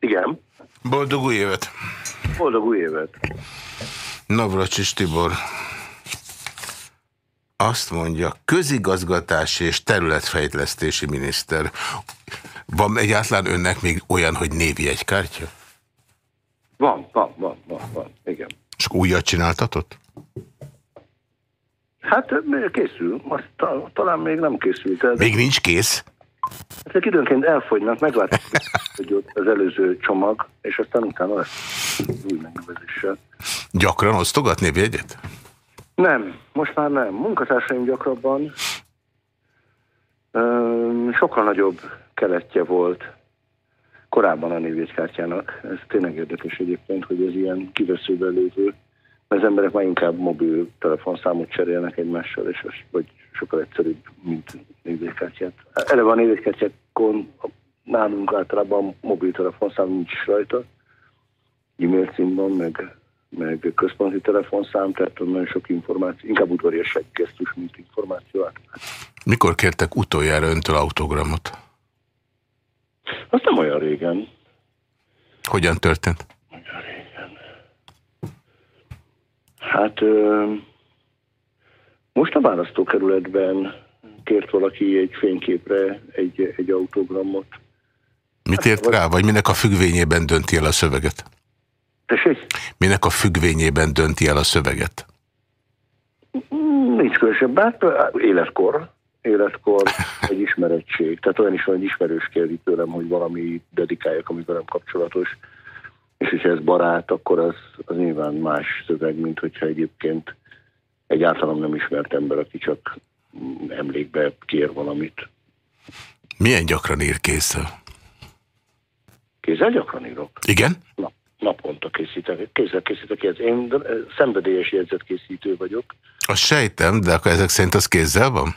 Igen. Boldog új évet! Boldog új évet! Navracsis Tibor azt mondja, közigazgatási és területfejlesztési miniszter. Van egyáltalán önnek még olyan, hogy névi egy kártya? Van, van, van, van, van, igen. És újat csináltatott? Hát készül, azt talán még nem készült el. Még nincs kész? Ezek időnként elfogynak, meglátjuk, hogy az előző csomag, és aztán utána lesz új megnevezéssel. Gyakran osztogat névjegyet? Nem, most már nem. Munkatársaim gyakrabban sokkal nagyobb keletje volt korábban a névjegykártyának. Ez tényleg érdekes egyébként, hogy ez ilyen kiveszőben lévő, mert az emberek már inkább mobil telefonszámot cserélnek egymással, és az vagy sokkal egyszerűbb, mint névjegykártyát. Eleve a névjegykártyákon nálunk általában mobiltelefonszám nincs rajta, e-mail címban, meg, meg központi telefonszám, tehát nagyon sok információ, inkább udvariasság gesztus, mint információ átadás. Mikor kértek utoljára öntől autogramot? Az nem olyan régen. Hogyan történt? Olyan régen. Hát ö, most a választókerületben kért valaki egy fényképre egy, egy autogramot. Mit ért rá, vagy minek a függvényében dönti el a szöveget? Tessék? Minek a függvényében dönti el a szöveget? Nincs különösebb, hát életkor, életkor, egy ismerettség. Tehát olyan is van, hogy ismerős kérdi tőlem, hogy valami dedikáljak, ami velem kapcsolatos. És hogyha ez barát, akkor az, az nyilván más szöveg, mint hogyha egyébként egy általam nem ismert ember, aki csak emlékbe kér valamit. Milyen gyakran ír kézzel? Kézzel gyakran írok. Igen? Nap, naponta készítek. Kézzel készítek. Én szenvedélyes jegyzetkészítő vagyok. Azt sejtem, de akkor ezek szerint az kézzel van?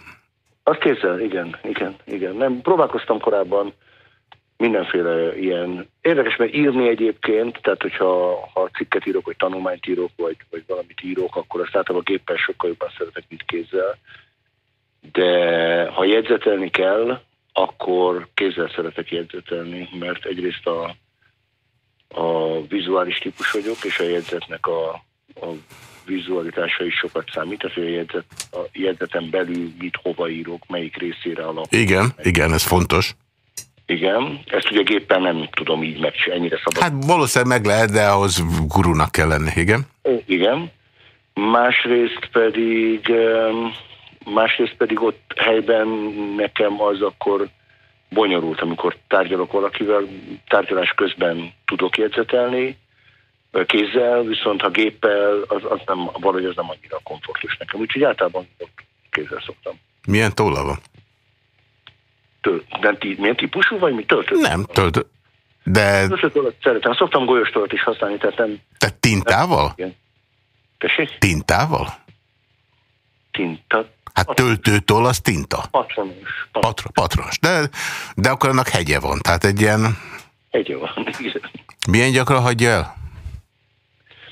Az kézzel, igen, igen, igen. Nem, próbálkoztam korábban mindenféle ilyen... Érdekes, mert írni egyébként, tehát hogyha ha cikket írok, vagy tanulmányt írok, vagy, vagy valamit írok, akkor azt általában géppel sokkal jobban szeretek, mint kézzel. De ha jegyzetelni kell, akkor kézzel szeretek jegyzetelni, mert egyrészt a, a vizuális típus vagyok, és a jegyzetnek a, a vizualitása is sokat számít, tehát a, jegyzet, a jegyzeten belül mit hova írok, melyik részére alap. Igen, igen, ez fontos. Igen, ezt ugye gépen nem tudom így meg, ennyire szabad. Hát valószínűleg meg lehet, de ahhoz gurunak kell lenni, igen? Igen. Másrészt pedig, másrészt pedig ott helyben nekem az akkor bonyolult, amikor tárgyalok valakivel, tárgyalás közben tudok jegyzetelni, kézzel, viszont ha géppel, az, az nem, valahogy az nem annyira komfortos nekem. Úgyhogy általában kézzel szoktam. Milyen tolla van? Töl, de tí, milyen típusú, vagy mi töltő? Nem, töltő. De... Szeretem. Szoktam golyóstolat is használni, tehát nem... Tehát tintával? Igen. Tessék? Tintával? Tinta. Hát töltőtól az tinta. Patronos. Patr patronos. De, de akkor annak hegye van, tehát egy ilyen... Hegye van, igen. Milyen gyakran hagyja el?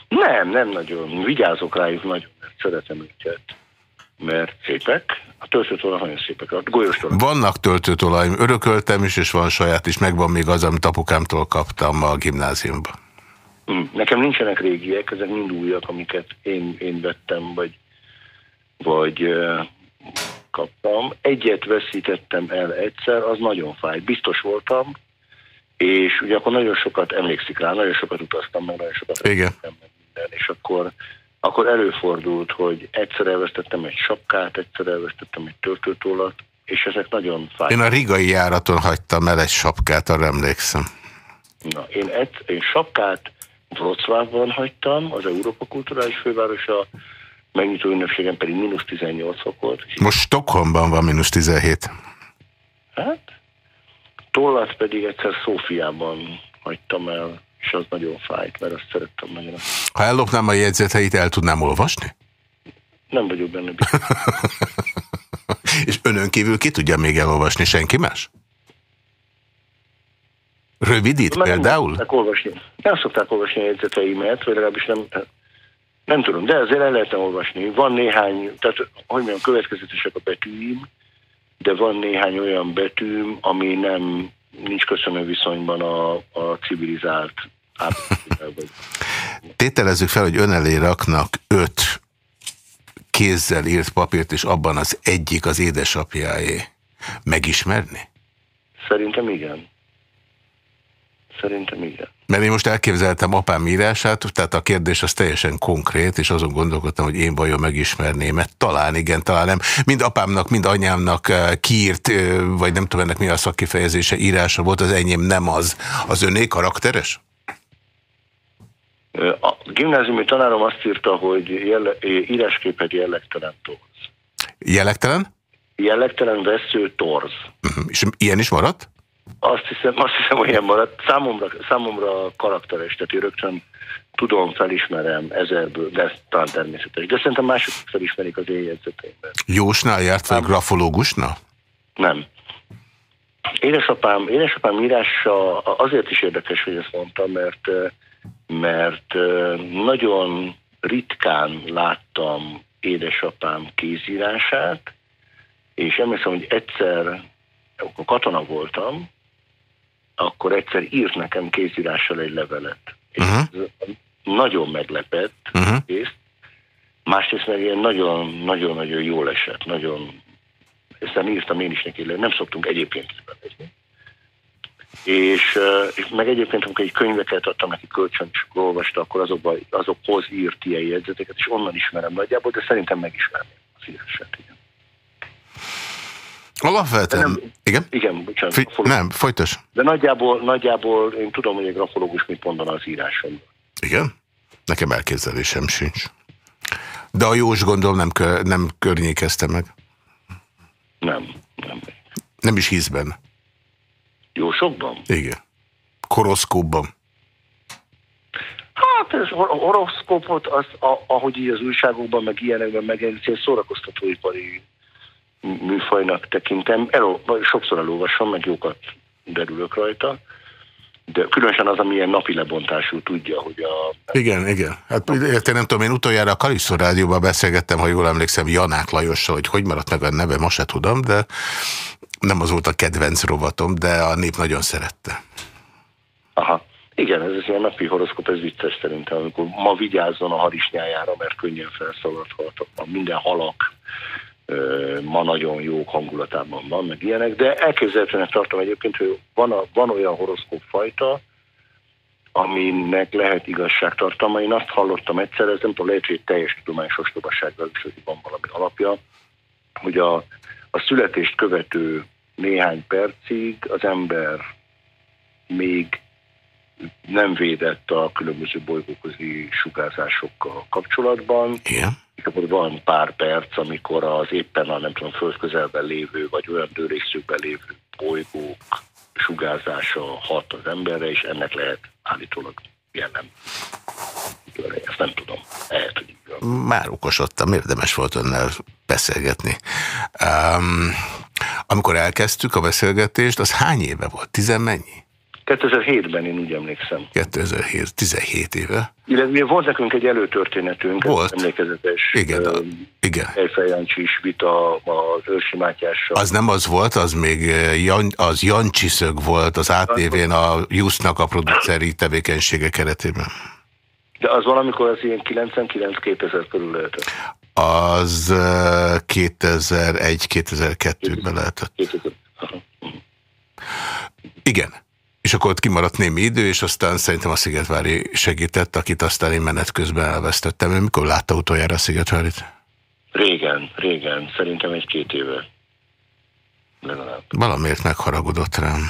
Nem, nem nagyon. Vigyázok rájuk nagyon, mert szeretem őket. Mert szépek. A töltőtolak nagyon szépek. A golyóstolak. Vannak töltőtolaim, örököltem is, és van saját is. Megvan még az, amit apukámtól kaptam a gimnáziumban. Hm, nekem nincsenek régiek, ezek mind újak, amiket én, én vettem, vagy, vagy kaptam. Egyet veszítettem el egyszer, az nagyon fáj. Biztos voltam, és ugye akkor nagyon sokat emlékszik rá, nagyon sokat utaztam meg, nagyon sokat Igen. meg minden, és akkor, akkor előfordult, hogy egyszer elvesztettem egy sapkát, egyszer elvesztettem egy töltőtollat, és ezek nagyon fáj. Én a rigai járaton hagytam el egy sapkát, arra emlékszem. Na, én, egy, én sapkát Wrocławban hagytam, az Európa Kulturális Fővárosa, megnyitó ünnepségen pedig mínusz 18 fok volt. Most Stockholmban van mínusz 17. Hát, tollat pedig egyszer Szófiában hagytam el, és az nagyon fájt, mert azt szerettem nagyon. Ha ellopnám a jegyzeteit, el tudnám olvasni? Nem vagyok benne biztos. és önön kívül ki tudja még elolvasni? Senki más? Rövidít Mert például? Nem olvasni, nem szokták olvasni a jegyzeteimet, vagy legalábbis nem, nem tudom, de azért el lehetne olvasni. Van néhány, tehát hogy mondjam, következetesek a betűim, de van néhány olyan betűm, ami nem nincs köszönő viszonyban a, a civilizált Tételezzük fel, hogy ön elé raknak öt kézzel írt papírt, és abban az egyik az édesapjáé. Megismerni? Szerintem igen. Szerintem igen. Mert én most elképzeltem apám írását, tehát a kérdés az teljesen konkrét, és azon gondolkodtam, hogy én vajon megismerném, mert talán igen, talán nem. Mind apámnak, mind anyámnak eh, kiírt, eh, vagy nem tudom ennek mi a szakkifejezése, írása volt, az enyém nem az. Az öné karakteres? A gimnáziumi tanárom azt írta, hogy jelle, írásképet jellegtelen torz. Jellegtelen? Jellegtelen vesző torz. Uh -huh. És ilyen is maradt? Azt hiszem, azt hiszem, hogy ilyen maradt. Számomra, számomra karakteres, tehát rögtön tudom, felismerem ezerből, de talán természetes. De szerintem mások felismerik az én jegyzeteimben. Jósnál járt, vagy grafológusnál? Nem. Édesapám, édesapám írása azért is érdekes, hogy ezt mondtam, mert mert nagyon ritkán láttam édesapám kézírását, és emlékszem, hogy egyszer, akkor katona voltam, akkor egyszer írt nekem kézírással egy levelet. Uh-huh. nagyon meglepett uh-huh. és másrészt meg ilyen nagyon-nagyon jól esett, nagyon, ezt írtam én is neki, nem szoktunk egyébként kibevezni. És, és meg egyébként, amikor egy könyveket adtam neki kölcsön, és olvasta, akkor azokba, azokhoz írt ilyen jegyzeteket, és onnan ismerem nagyjából, de szerintem megismerem az írását, igen. Alapvetően, nem, igen? Igen, bocsánat. Fi nem, folytos. De nagyjából, nagyjából én tudom, hogy egy grafológus mit mondana az írásom. Igen? Nekem elképzelésem sincs. De a Jós gondolom nem, kö nem környékezte meg. Nem, nem. Nem is hisz benne. Jósokban? Igen. Koroszkópban. Hát ez horoszkópot, az, a, ahogy így az újságokban, meg ilyenekben megjelenik, egy szórakoztatóipari műfajnak tekintem. El, sokszor elolvasom, meg jókat derülök rajta. De különösen az, ami ilyen napi lebontású tudja, hogy a... Igen, igen. Hát érte, nem tudom, én utoljára a Kalisztó rádióban beszélgettem, ha jól emlékszem, Janák Lajossal, hogy hogy maradt meg a neve, most se tudom, de nem az volt a kedvenc rovatom, de a nép nagyon szerette. Aha. Igen, ez az ilyen napi horoszkop, ez vicces szerintem, amikor ma vigyázzon a harisnyájára, mert könnyen felszaladhat, minden halak ma nagyon jó hangulatában van, meg ilyenek, de elképzelhetőnek tartom egyébként, hogy van, a, van olyan horoszkóp fajta, aminek lehet igazságtartalma. Én azt hallottam egyszer, ez nem tudom, lehet, hogy teljes tudományos ostobasággal is, hogy van valami alapja, hogy a, a születést követő néhány percig az ember még nem védett a különböző bolygóközi sugárzásokkal kapcsolatban. Igen. Akkor van pár perc, amikor az éppen a nem tudom, földközelben lévő, vagy olyan dőrészőkben lévő bolygók sugárzása hat az emberre, és ennek lehet állítólag jelen. Ezt nem tudom. Lehet, hogy Már okosodtam, érdemes volt önnel beszélgetni. Um, amikor elkezdtük a beszélgetést, az hány éve volt? Tizen mennyi? 2007-ben én úgy emlékszem. 2007, 17 éve. Illetve volt nekünk egy előtörténetünk, volt. emlékezetes. Igen, uh, igen. Ejfeljancsis vita az Őrsi Mátyással. Az nem az volt, az még Jan, az Jancsiszög volt az ATV-n a Jusznak a produceri tevékenysége keretében. De az valamikor az ilyen 99-2000 körül lehetett. Az 2001-2002-ben lehetett. 2000. Igen. És akkor ott kimaradt némi idő, és aztán szerintem a Szigetvári segített, akit aztán én menet közben elvesztettem. Ő mikor látta utoljára a Szigetvárit? Régen, régen. Szerintem egy-két éve. Legalább. Valamiért megharagudott rám.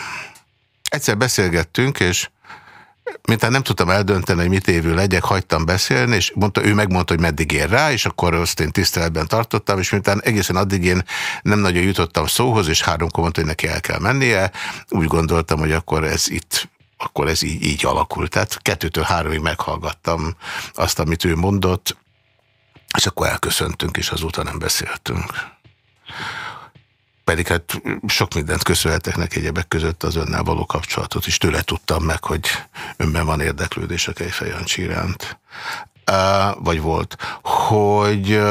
Egyszer beszélgettünk, és mintán nem tudtam eldönteni, hogy mit évő legyek, hagytam beszélni, és mondta, ő megmondta, hogy meddig ér rá, és akkor azt én tiszteletben tartottam, és mintán egészen addig én nem nagyon jutottam szóhoz, és háromkor mondta, hogy neki el kell mennie, úgy gondoltam, hogy akkor ez itt akkor ez így, így alakult. Tehát kettőtől háromig meghallgattam azt, amit ő mondott, és akkor elköszöntünk, és azóta nem beszéltünk pedig hát sok mindent köszönhetek neki egyebek között az önnel való kapcsolatot is. Tőle tudtam meg, hogy önben van érdeklődés a Kejfej iránt. Vagy volt. Hogy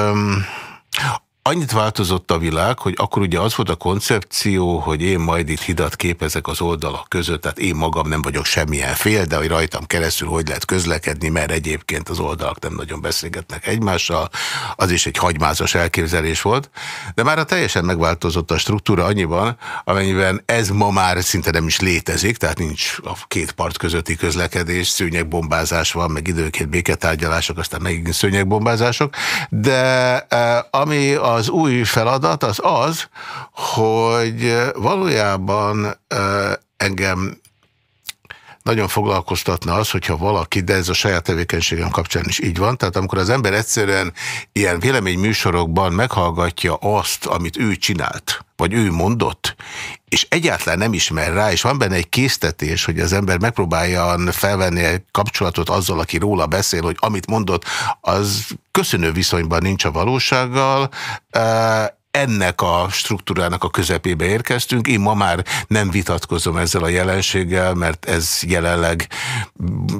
annyit változott a világ, hogy akkor ugye az volt a koncepció, hogy én majd itt hidat képezek az oldalak között, tehát én magam nem vagyok semmilyen fél, de hogy rajtam keresztül hogy lehet közlekedni, mert egyébként az oldalak nem nagyon beszélgetnek egymással, az is egy hagymázas elképzelés volt, de már a teljesen megváltozott a struktúra annyiban, amennyiben ez ma már szinte nem is létezik, tehát nincs a két part közötti közlekedés, szőnyegbombázás van, meg időként béketárgyalások, aztán megint szőnyegbombázások, de e, ami az új feladat az az, hogy valójában engem nagyon foglalkoztatna az, hogyha valaki, de ez a saját tevékenységem kapcsán is így van, tehát amikor az ember egyszerűen ilyen véleményműsorokban meghallgatja azt, amit ő csinált, vagy ő mondott, és egyáltalán nem ismer rá, és van benne egy késztetés, hogy az ember megpróbálja felvenni egy kapcsolatot azzal, aki róla beszél, hogy amit mondott, az köszönő viszonyban nincs a valósággal, ennek a struktúrának a közepébe érkeztünk. Én ma már nem vitatkozom ezzel a jelenséggel, mert ez jelenleg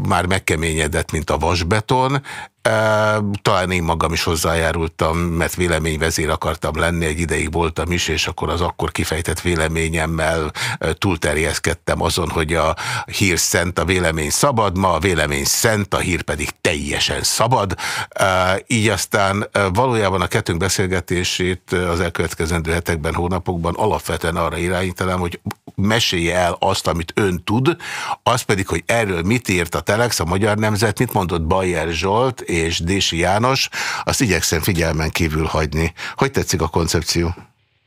már megkeményedett, mint a vasbeton. Talán én magam is hozzájárultam, mert véleményvezér akartam lenni, egy ideig voltam is, és akkor az akkor kifejtett véleményemmel túlterjeszkedtem azon, hogy a hír szent, a vélemény szabad, ma a vélemény szent, a hír pedig teljesen szabad. Így aztán valójában a kettőnk beszélgetését az elkövetkezendő hetekben, hónapokban alapvetően arra irányítanám, hogy mesélje el azt, amit ön tud, az pedig, hogy erről mit írt a Telex, a Magyar Nemzet, mit mondott Bayer Zsolt, és Dési János, azt igyekszem figyelmen kívül hagyni. Hogy tetszik a koncepció?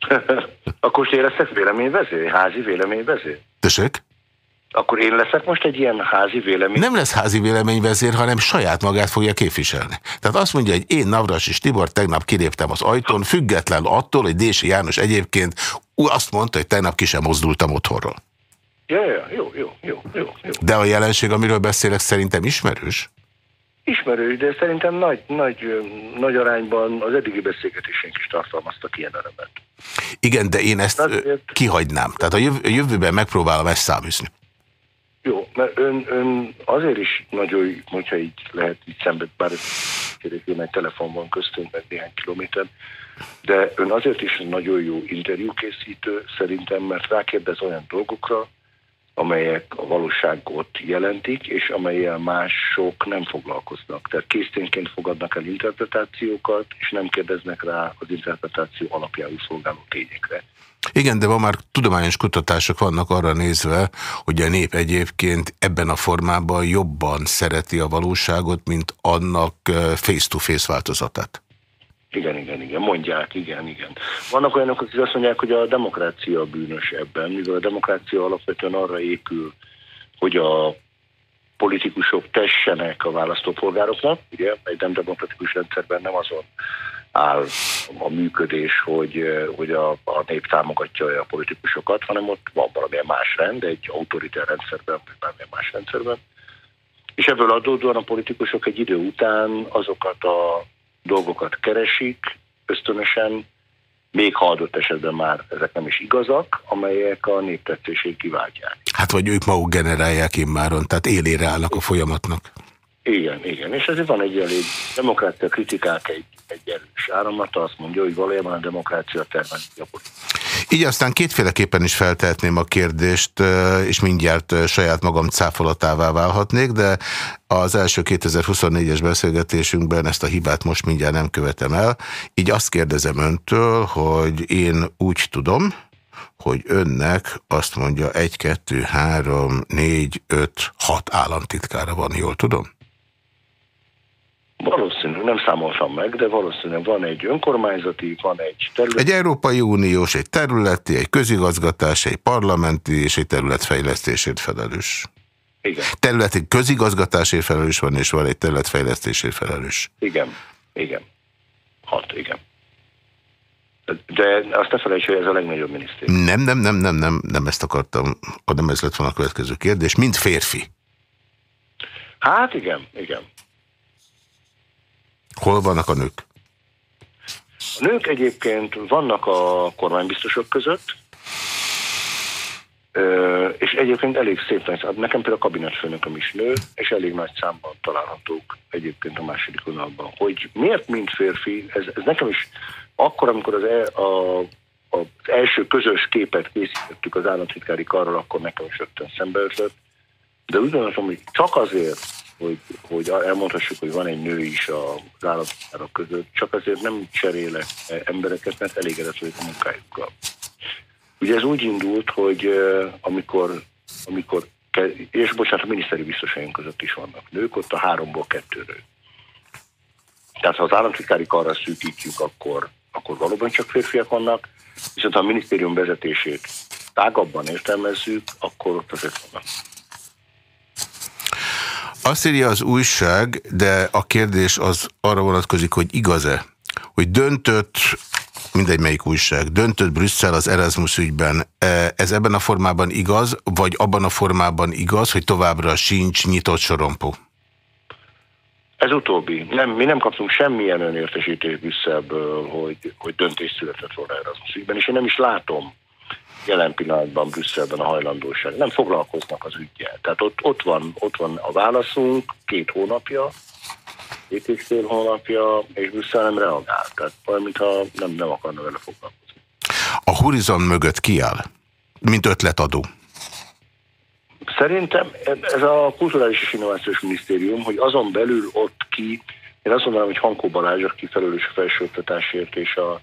Akkor én leszek véleményvezér, házi véleményvezér? Tessék? Akkor én leszek most egy ilyen házi vélemény? Nem lesz házi véleményvezér, hanem saját magát fogja képviselni. Tehát azt mondja, hogy én Navras és Tibor tegnap kiléptem az ajtón, független attól, hogy Dési János egyébként azt mondta, hogy tegnap ki sem mozdultam otthonról. Ja, ja, jó, jó, jó, jó, jó. De a jelenség, amiről beszélek, szerintem ismerős? Ismerős, de szerintem nagy, nagy, nagy arányban az eddigi beszélgetésénk is tartalmaztak ilyen elemet. Igen, de én ezt Azért... kihagynám. Tehát a jövőben megpróbálom ezt száműzni. Jó, mert ön, ön azért is nagyon, hogyha így lehet így szembe, bár én egy telefon van köztünk, meg néhány kilométer, de ön azért is nagyon jó interjúkészítő szerintem, mert rákérdez olyan dolgokra, amelyek a valóságot jelentik, és amelyel mások nem foglalkoznak. Tehát készténként fogadnak el interpretációkat, és nem kérdeznek rá az interpretáció alapjául szolgáló tényekre. Igen, de ma már tudományos kutatások vannak arra nézve, hogy a nép egyébként ebben a formában jobban szereti a valóságot, mint annak face-to-face -face változatát. Igen, igen, igen, mondják, igen, igen. Vannak olyanok, akik azt mondják, hogy a demokrácia bűnös ebben, mivel a demokrácia alapvetően arra épül, hogy a politikusok tessenek a választópolgároknak, ugye, egy nem demokratikus rendszerben nem azon áll a működés, hogy, hogy a, a nép támogatja a politikusokat, hanem ott van valamilyen más rend, egy autoritár rendszerben, vagy bármilyen más rendszerben. És ebből adódóan a politikusok egy idő után azokat a dolgokat keresik ösztönösen, még ha adott esetben már ezek nem is igazak, amelyek a néptetszését kiváltják. Hát vagy ők maguk generálják immáron, tehát élére állnak a folyamatnak. Igen, igen, és ezért van egy elég demokrácia kritikák egy, egy erős áramlata, azt mondja, hogy valójában a demokrácia termeli a Így aztán kétféleképpen is feltehetném a kérdést, és mindjárt saját magam cáfolatává válhatnék, de az első 2024-es beszélgetésünkben ezt a hibát most mindjárt nem követem el. Így azt kérdezem öntől, hogy én úgy tudom, hogy önnek azt mondja 1, 2, 3, 4, 5, 6 államtitkára van, jól tudom? Valószínű, nem számoltam meg, de valószínűleg van egy önkormányzati, van egy területi. Egy Európai Uniós, egy területi, egy közigazgatás, egy parlamenti és egy területfejlesztésért felelős. Igen. Területi közigazgatásért felelős van, és van egy területfejlesztésért felelős. Igen, igen. Hat, igen. De azt ne felejtsd, hogy ez a legnagyobb minisztérium. Nem, nem, nem, nem, nem, nem ezt akartam, nem ez lett volna a következő kérdés. Mint férfi. Hát igen, igen. Hol vannak a nők? A nők egyébként vannak a kormánybiztosok között, és egyébként elég szép nagy, nekem például a kabinetfőnököm is nő, és elég nagy számban találhatók egyébként a második vonalban. Hogy miért mint férfi, ez, ez nekem is akkor, amikor az, el, a, az első közös képet készítettük az államtitkári karral, akkor nekem is rögtön szembe ötlött, de úgy gondolom, hogy csak azért, hogy, hogy elmondhassuk, hogy van egy nő is az államtitkárok között, csak azért nem cserélek embereket, mert elégedett vagyok a munkájukkal. Ugye ez úgy indult, hogy amikor, amikor és bocsánat, a miniszteri biztosaink között is vannak nők, ott a háromból kettő nő. Tehát ha az államtitkári karra szűkítjük, akkor, akkor valóban csak férfiak vannak, viszont ha a minisztérium vezetését tágabban értelmezzük, akkor ott azért vannak. Azt írja az újság, de a kérdés az arra vonatkozik, hogy igaz-e, hogy döntött mindegy melyik újság, döntött Brüsszel az Erasmus ügyben. E, ez ebben a formában igaz, vagy abban a formában igaz, hogy továbbra sincs nyitott sorompó? Ez utóbbi. Nem, mi nem kaptunk semmilyen önértesítést Brüsszelből, hogy, hogy döntés született volna Erasmus ügyben, és én nem is látom jelen pillanatban Brüsszelben a hajlandóság. Nem foglalkoznak az ügyel. Tehát ott, ott, van, ott van a válaszunk két hónapja, két és fél hónapja, és Brüsszel nem reagál. Tehát olyan, mintha nem, nem akarna vele foglalkozni. A horizon mögött kiáll, mint ötletadó? Szerintem ez a Kulturális és Innovációs Minisztérium, hogy azon belül ott ki, én azt mondanám, hogy Hankó Balázs, aki felelős a felsőoktatásért és a,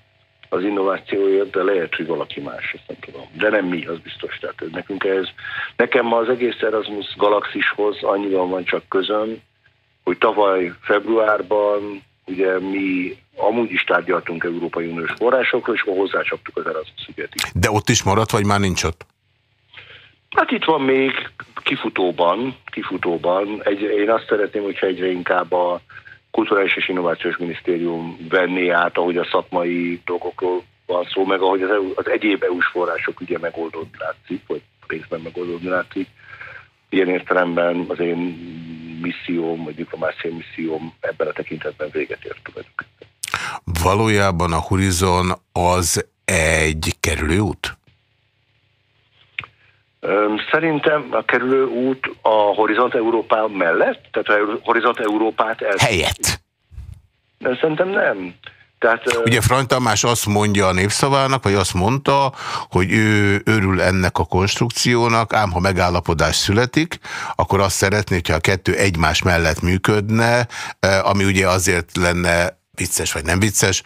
az innovációért, de lehet, hogy valaki más, ezt nem tudom. De nem mi, az biztos. Tehát nekünk ez, nekem ma az egész Erasmus Galaxishoz annyiban van csak közön, hogy tavaly februárban ugye mi amúgy is tárgyaltunk Európai Uniós forrásokról, és hozzácsaptuk az Erasmus ügyet is. De ott is maradt, vagy már nincs ott? Hát itt van még kifutóban, kifutóban. Egy, én azt szeretném, hogyha egyre inkább a Kulturális és Innovációs Minisztérium venné át, ahogy a szakmai dolgokról van szó, meg ahogy az, az egyéb EU-s források ugye megoldódni látszik, vagy részben megoldódni látszik. Ilyen értelemben az én misszióm, vagy diplomáciai misszióm ebben a tekintetben véget ért tulajdonképpen. Valójában a Horizon az egy kerülőút? Szerintem a kerülő út a Horizont Európá mellett, tehát a Horizont Európát... El... Helyett? De szerintem nem. Tehát, Ugye Frany Tamás azt mondja a népszavának, vagy azt mondta, hogy ő örül ennek a konstrukciónak, ám ha megállapodás születik, akkor azt szeretné, hogyha a kettő egymás mellett működne, ami ugye azért lenne vicces vagy nem vicces,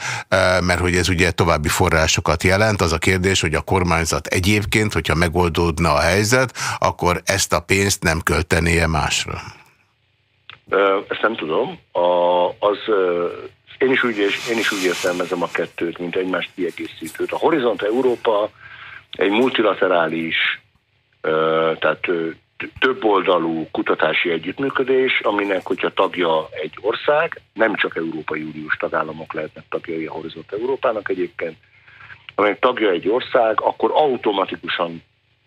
mert hogy ez ugye további forrásokat jelent. Az a kérdés, hogy a kormányzat egyébként, hogyha megoldódna a helyzet, akkor ezt a pénzt nem költené-e másra? Ezt nem tudom. A, az én is, úgy, én is úgy értelmezem a kettőt, mint egymást kiegészítőt. A Horizont Európa egy multilaterális, tehát több oldalú kutatási együttműködés, aminek, hogyha tagja egy ország, nem csak Európai Uniós tagállamok lehetnek tagjai a Horizont Európának egyébként, amelyek tagja egy ország, akkor automatikusan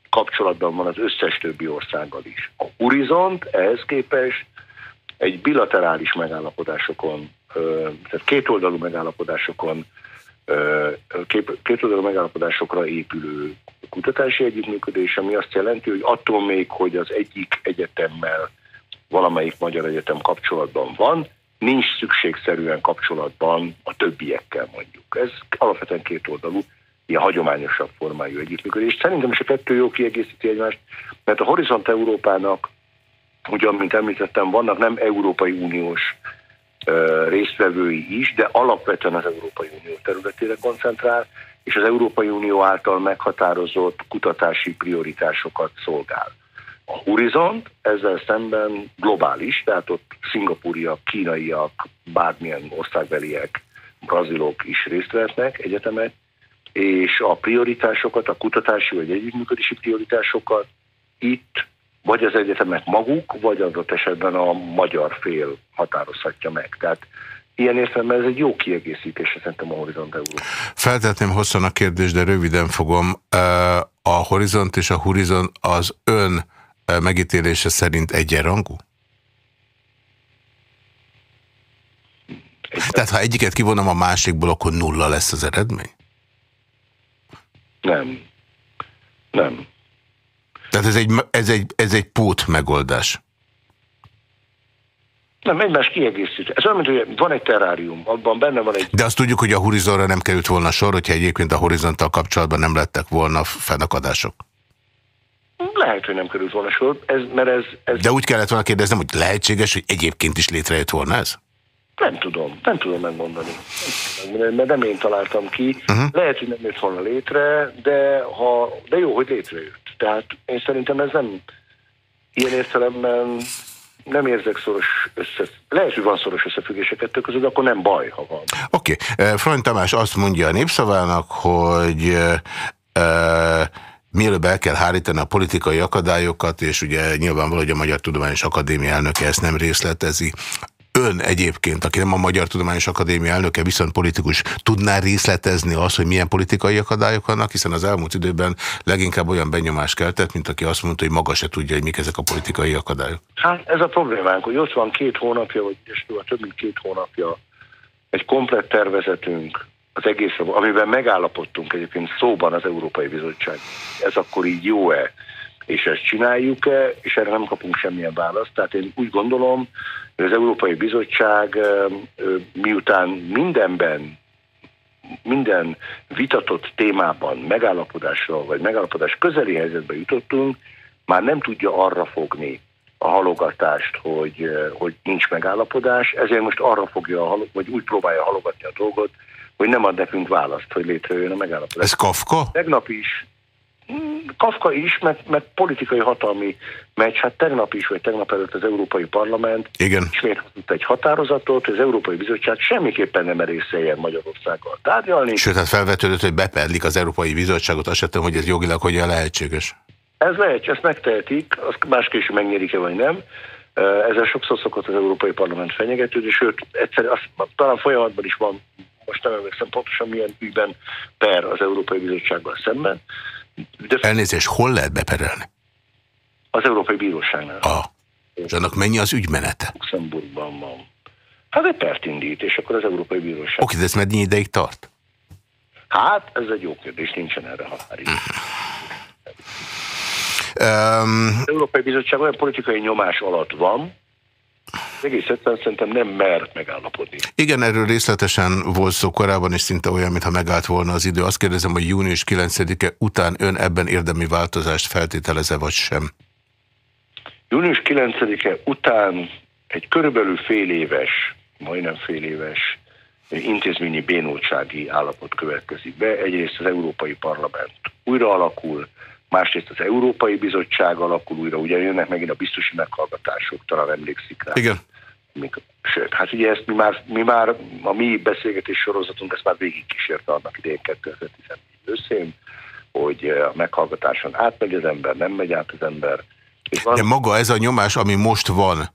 kapcsolatban van az összes többi országgal is. A Horizont ehhez képest egy bilaterális megállapodásokon tehát kétoldalú megállapodásokon, kétoldalú megállapodásokra épülő kutatási együttműködés, ami azt jelenti, hogy attól még, hogy az egyik egyetemmel valamelyik magyar egyetem kapcsolatban van, nincs szükségszerűen kapcsolatban a többiekkel mondjuk. Ez alapvetően kétoldalú, ilyen hagyományosabb formájú együttműködés. Szerintem is a kettő jó kiegészíti egymást, mert a Horizont Európának, ugyan, mint említettem, vannak nem Európai Uniós résztvevői is, de alapvetően az Európai Unió területére koncentrál, és az Európai Unió által meghatározott kutatási prioritásokat szolgál. A horizont ezzel szemben globális, tehát ott szingapúriak, kínaiak, bármilyen országbeliek, brazilok is részt vehetnek, egyetemek, és a prioritásokat, a kutatási vagy együttműködési prioritásokat itt vagy az egyetemek maguk, vagy adott esetben a magyar fél határozhatja meg. Tehát ilyen értelemben ez egy jó kiegészítés szerintem a Horizont Európa. Feltetném hosszan a kérdést, de röviden fogom. A Horizont és a Horizon az ön megítélése szerint egyenrangú? Egy Tehát ha egyiket kivonom a másikból, akkor nulla lesz az eredmény? Nem. Nem. Tehát ez egy, ez egy, ez egy pót megoldás. Nem, egymás kiegészít. Ez olyan, mint hogy van egy terrárium, abban benne van egy... De azt tudjuk, hogy a horizonra nem került volna sor, hogyha egyébként a horizonttal kapcsolatban nem lettek volna fennakadások. Lehet, hogy nem került volna sor, ez, mert ez, ez... De úgy kellett volna kérdeznem, hogy lehetséges, hogy egyébként is létrejött volna ez? Nem tudom, nem tudom megmondani. Mert nem én találtam ki. Uh -huh. Lehet, hogy nem jött volna létre, de, ha, de jó, hogy létrejött. Tehát én szerintem ez nem ilyen értelemben nem érzek szoros össze... Lehet, hogy van szoros összefüggés kettő között, akkor nem baj, ha van. Oké. Okay. Eh, Frony Tamás azt mondja a népszavának, hogy uh, mielőbb el kell hárítani a politikai akadályokat, és ugye nyilvánvaló, hogy a Magyar Tudományos Akadémia elnöke ezt nem részletezi. Ön egyébként, aki nem a Magyar Tudományos Akadémia elnöke, viszont politikus, tudná részletezni azt, hogy milyen politikai akadályok vannak, hiszen az elmúlt időben leginkább olyan benyomás keltett, mint aki azt mondta, hogy maga se tudja, hogy mik ezek a politikai akadályok. Hát ez a problémánk, hogy ott van két hónapja, vagy több mint két hónapja egy komplett tervezetünk, az egész, amiben megállapodtunk egyébként szóban az Európai Bizottság. Ez akkor így jó-e? És ezt csináljuk-e? És erre nem kapunk semmilyen választ. Tehát én úgy gondolom, hogy az Európai Bizottság miután mindenben minden vitatott témában megállapodásra, vagy megállapodás közeli helyzetbe jutottunk, már nem tudja arra fogni a halogatást, hogy, hogy nincs megállapodás, ezért most arra fogja, vagy úgy próbálja halogatni a dolgot, hogy nem ad nekünk választ, hogy létrejön a megállapodás. Ez Kafka? Tegnap is. Kafka is, mert, mert politikai hatalmi meccs, hát tegnap is, vagy tegnap előtt az Európai Parlament Igen. ismét egy határozatot, hogy az Európai Bizottság semmiképpen nem merészeljen Magyarországgal tárgyalni. Sőt, hát felvetődött, hogy beperlik az Európai Bizottságot, azt sem hogy ez jogilag hogyan lehetséges. Ez lehet, ezt megtehetik, azt más később megnyerik-e vagy nem. Ezzel sokszor szokott az Európai Parlament fenyegetődni, sőt, egyszer, azt, talán folyamatban is van most nem emlékszem pontosan milyen ügyben per az Európai Bizottsággal szemben. De Elnézést, hol lehet beperelni? Az Európai Bíróságnál. Ah. És annak mennyi az ügymenete? Luxemburgban van. Hát egy pert indít, és akkor az Európai Bíróság. Oké, de ez mennyi ideig tart? Hát, ez egy jó kérdés, nincsen erre határidő. Um, az Európai Bizottság olyan politikai nyomás alatt van, egész egyszerűen szerintem nem mer megállapodni. Igen, erről részletesen volt szó korábban, és szinte olyan, mintha megállt volna az idő. Azt kérdezem, hogy június 9-e után ön ebben érdemi változást feltételeze, vagy sem? Június 9-e után egy körülbelül fél éves, majdnem fél éves intézményi bénultsági állapot következik be. Egyrészt az Európai Parlament újra alakul, másrészt az Európai Bizottság alakul újra, ugye jönnek megint a biztosi meghallgatások, talán emlékszik rá. Igen. Sőt, hát ugye ezt mi már, mi már, a mi beszélgetés sorozatunk ezt már végigkísérte annak idején 2014 őszén, hogy a meghallgatáson átmegy az ember, nem megy át az ember. És van... De maga ez a nyomás, ami most van,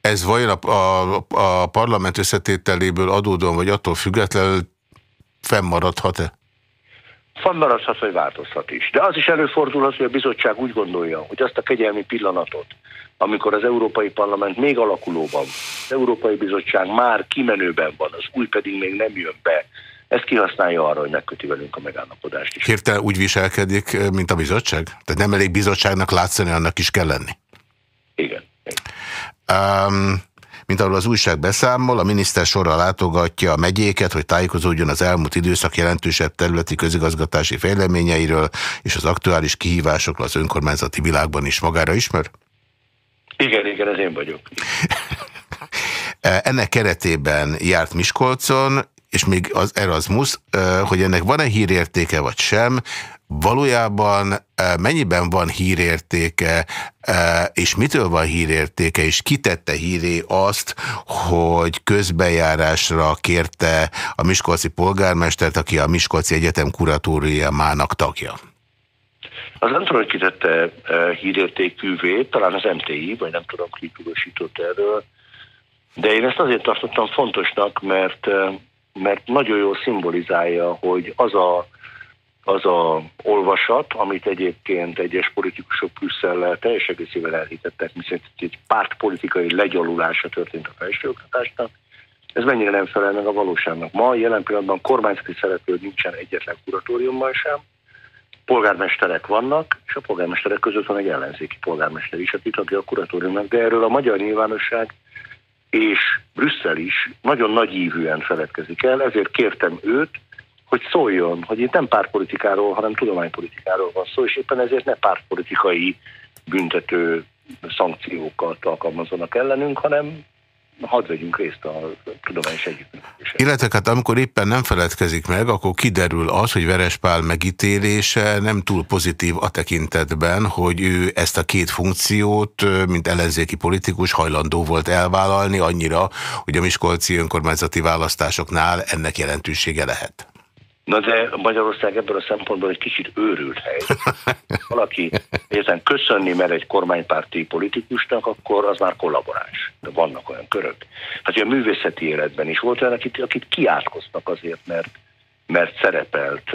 ez vajon a, a, a parlament összetételéből adódóan, vagy attól függetlenül fennmaradhat-e? Fannmaradhat, vagy változhat is. De az is előfordulhat, hogy a bizottság úgy gondolja, hogy azt a kegyelmi pillanatot, amikor az Európai Parlament még alakulóban, az Európai Bizottság már kimenőben van, az új pedig még nem jön be, ezt kihasználja arra, hogy megköti velünk a megállapodást is. Hirtelen úgy viselkedik, mint a bizottság? Tehát nem elég bizottságnak látszani, annak is kell lenni? Igen. Igen. Um, mint arról az újság beszámol, a miniszter sorra látogatja a megyéket, hogy tájékozódjon az elmúlt időszak jelentősebb területi közigazgatási fejleményeiről és az aktuális kihívásokról az önkormányzati világban is magára ismer? Igen, igen, ez én vagyok. Ennek keretében járt Miskolcon, és még az Erasmus, hogy ennek van-e hírértéke vagy sem, valójában mennyiben van hírértéke, és mitől van hírértéke, és kitette híré azt, hogy közbejárásra kérte a Miskolci polgármestert, aki a Miskolci Egyetem kuratóriumának tagja? Az nem tudom, hogy kitette hírértékűvé, talán az MTI, vagy nem tudom, ki tudósított erről, de én ezt azért tartottam fontosnak, mert, mert nagyon jól szimbolizálja, hogy az a az a olvasat, amit egyébként egyes politikusok Brüsszellel teljes egészével elhitettek, miszerint egy pártpolitikai legyalulása történt a felsőoktatásnak, ez mennyire nem felel meg a valóságnak. Ma jelen pillanatban kormányzati szereplő nincsen egyetlen kuratóriumban sem, polgármesterek vannak, és a polgármesterek között van egy ellenzéki polgármester is, aki tagja a kuratóriumnak, de erről a magyar nyilvánosság és Brüsszel is nagyon nagy ívűen feledkezik el, ezért kértem őt, hogy szóljon, hogy itt nem pártpolitikáról, hanem tudománypolitikáról van szó, és éppen ezért ne pártpolitikai büntető szankciókat alkalmazzanak ellenünk, hanem hadd vegyünk részt a tudományos együttműködésben. Illetve hát amikor éppen nem feledkezik meg, akkor kiderül az, hogy Verespál megítélése nem túl pozitív a tekintetben, hogy ő ezt a két funkciót, mint ellenzéki politikus hajlandó volt elvállalni annyira, hogy a Miskolci önkormányzati választásoknál ennek jelentősége lehet. Na de Magyarország ebből a szempontból egy kicsit őrült hely. Valaki érzen köszönni mer egy kormánypárti politikusnak, akkor az már kollaboráns. De vannak olyan körök. Hát a művészeti életben is volt olyan, akit, akit kiátkoztak azért, mert, mert szerepelt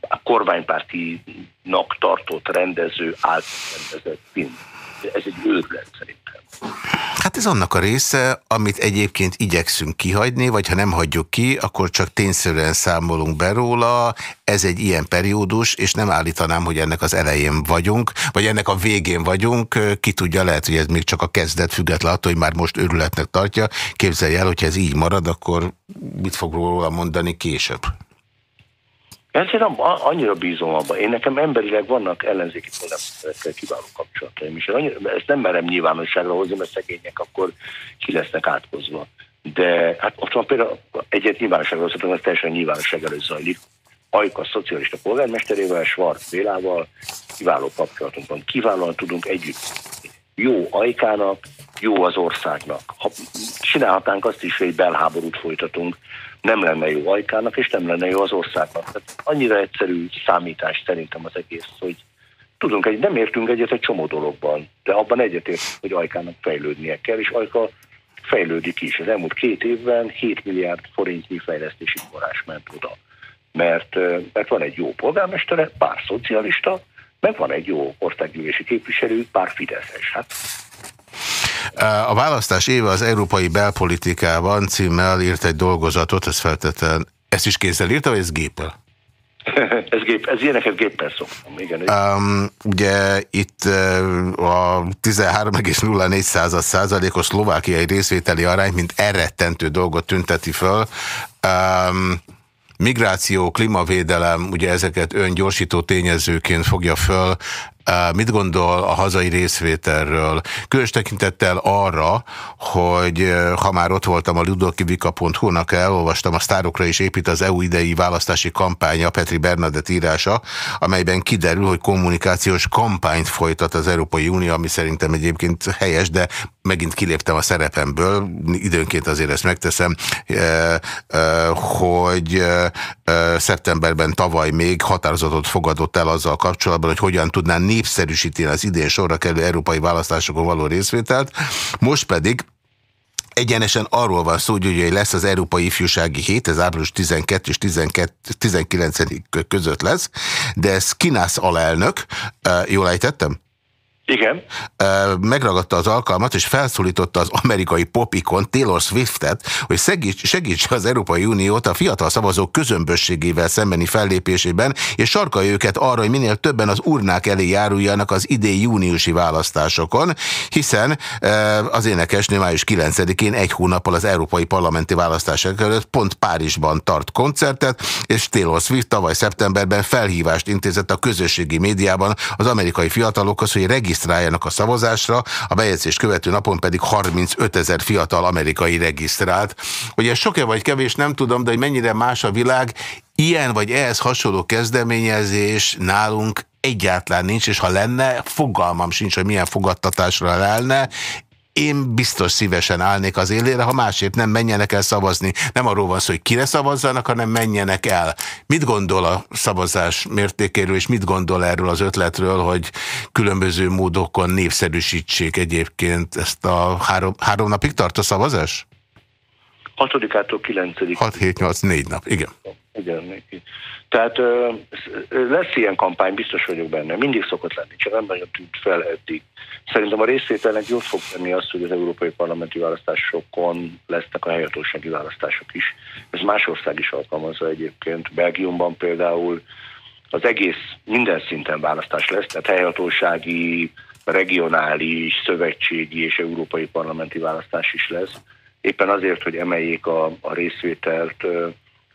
a kormánypártinak tartott rendező által rendezett film. Ez egy őrület szerintem. Hát ez annak a része, amit egyébként igyekszünk kihagyni, vagy ha nem hagyjuk ki, akkor csak tényszerűen számolunk be róla. Ez egy ilyen periódus, és nem állítanám, hogy ennek az elején vagyunk, vagy ennek a végén vagyunk. Ki tudja, lehet, hogy ez még csak a kezdet független attól, hogy már most őrületnek tartja. Képzelj el, hogyha ez így marad, akkor mit fog róla mondani később? Ezért annyira bízom abban. Én nekem emberileg vannak ellenzéki polgármesterekkel kiváló kapcsolataim, és annyira, ezt nem merem nyilvánosságra hozni, mert szegények akkor ki lesznek átkozva. De hát ott van például egyet nyilvánosságra hozhatom, ez teljesen nyilvánosság előtt zajlik. Ajka szocialista polgármesterével, Svart Bélával kiváló kapcsolatunk van, kiválóan tudunk együtt. Jó Ajkának, jó az országnak. Ha csinálhatnánk azt is, hogy belháborút folytatunk, nem lenne jó Ajkának, és nem lenne jó az országnak. Tehát annyira egyszerű számítás szerintem az egész, hogy tudunk, egy, nem értünk egyet egy csomó dologban, de abban egyetért, hogy Ajkának fejlődnie kell, és Ajka fejlődik is. Az elmúlt két évben 7 milliárd forintnyi fejlesztési forrás ment oda. Mert, mert van egy jó polgármestere, pár szocialista, meg van egy jó országgyűlési képviselő, pár fideszes. Hát a választás éve az európai belpolitikában címmel írt egy dolgozatot, ez feltétlen, ezt is kézzel írta, vagy ez géppel? ez, gép, ez ilyeneket géppel szoktam, igen. Um, ugye itt a 13,04 százalékos szlovákiai részvételi arány, mint elrettentő dolgot tünteti föl. Um, migráció, klímavédelem, ugye ezeket ön gyorsító tényezőként fogja föl. Mit gondol a hazai részvételről? Különös tekintettel arra, hogy ha már ott voltam a ludokivika.hu-nak, elolvastam, a sztárokra is épít az EU idei választási kampánya, Petri Bernadett írása, amelyben kiderül, hogy kommunikációs kampányt folytat az Európai Unió, ami szerintem egyébként helyes, de megint kiléptem a szerepemből, időnként azért ezt megteszem, hogy szeptemberben tavaly még határozatot fogadott el azzal kapcsolatban, hogy hogyan tudná népszerűsíteni az idén sorra kerülő európai választásokon való részvételt. Most pedig egyenesen arról van szó, hogy lesz az Európai Ifjúsági Hét, ez április 12 és 12, 19 között lesz, de ez Kinász alelnök, jól ejtettem? Igen. Megragadta az alkalmat, és felszólította az amerikai popikon Taylor Swiftet, hogy segítse az Európai Uniót a fiatal szavazók közömbösségével szembeni fellépésében, és sarkalja őket arra, hogy minél többen az urnák elé járuljanak az idén júniusi választásokon, hiszen az énekesnő május 9-én egy hónappal az európai parlamenti választások előtt pont Párizsban tart koncertet, és Taylor Swift tavaly szeptemberben felhívást intézett a közösségi médiában az amerikai fiatalokhoz, hogy regisztrálják regisztráljanak a szavazásra, a bejegyzést követő napon pedig 35 ezer fiatal amerikai regisztrált. Hogy ez sok-e vagy kevés, nem tudom, de hogy mennyire más a világ, ilyen vagy ehhez hasonló kezdeményezés nálunk egyáltalán nincs, és ha lenne, fogalmam sincs, hogy milyen fogadtatásra lenne én biztos szívesen állnék az élére, ha másért nem menjenek el szavazni. Nem arról van szó, hogy kire szavazzanak, hanem menjenek el. Mit gondol a szavazás mértékéről, és mit gondol erről az ötletről, hogy különböző módokon népszerűsítsék egyébként ezt a három, három napig tart a szavazás? 6-ától 9 6, 7, 8, 4 nap, igen. Igen, tehát lesz ilyen kampány, biztos vagyok benne. Mindig szokott lenni, csak nem nagyon tűnt fel eddig. Szerintem a részvételnek jót fog tenni azt, hogy az európai parlamenti választásokon lesznek a helyhatósági választások is. Ez más ország is alkalmazza egyébként. Belgiumban például az egész minden szinten választás lesz, tehát helyhatósági, regionális, szövetségi és európai parlamenti választás is lesz. Éppen azért, hogy emeljék a, a részvételt,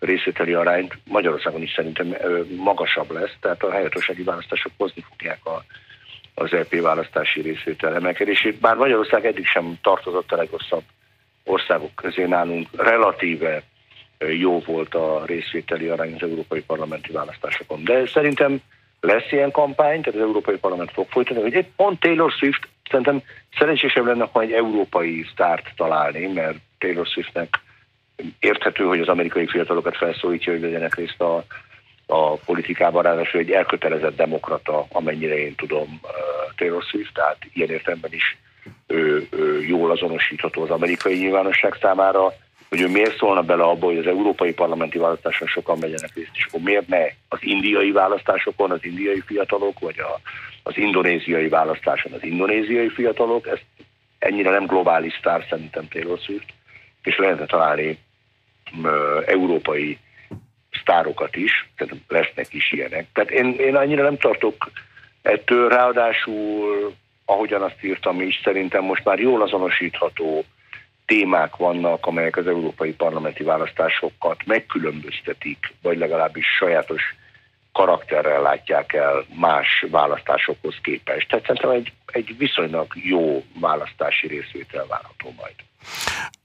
részvételi arányt, Magyarországon is szerintem magasabb lesz, tehát a helyhatósági választások hozni fogják a, az EP választási részvétel emelkedését. Bár Magyarország eddig sem tartozott a legrosszabb országok közé nálunk, relatíve jó volt a részvételi arány az európai parlamenti választásokon. De szerintem lesz ilyen kampány, tehát az Európai Parlament fog folytatni, hogy egy pont Taylor Swift szerintem szerencsésebb lenne, ha egy európai sztárt találni, mert Taylor Swiftnek érthető, hogy az amerikai fiatalokat felszólítja, hogy legyenek részt a, a politikában, ráadásul egy elkötelezett demokrata, amennyire én tudom uh, Taylor Swift, tehát ilyen értelemben is ő, ő jól azonosítható az amerikai nyilvánosság számára, hogy ő miért szólna bele abba, hogy az európai parlamenti választáson sokan megyenek részt, és akkor miért ne az indiai választásokon az indiai fiatalok, vagy a, az indonéziai választáson az indonéziai fiatalok, ez ennyire nem globális sztár szerintem Taylor Swift, és lehetne találni európai sztárokat is, tehát lesznek is ilyenek. Tehát én, én annyira nem tartok ettől, ráadásul, ahogyan azt írtam is, szerintem most már jól azonosítható témák vannak, amelyek az európai parlamenti választásokat megkülönböztetik, vagy legalábbis sajátos karakterrel látják el más választásokhoz képest. Tehát szerintem egy, egy viszonylag jó választási részvétel várható majd.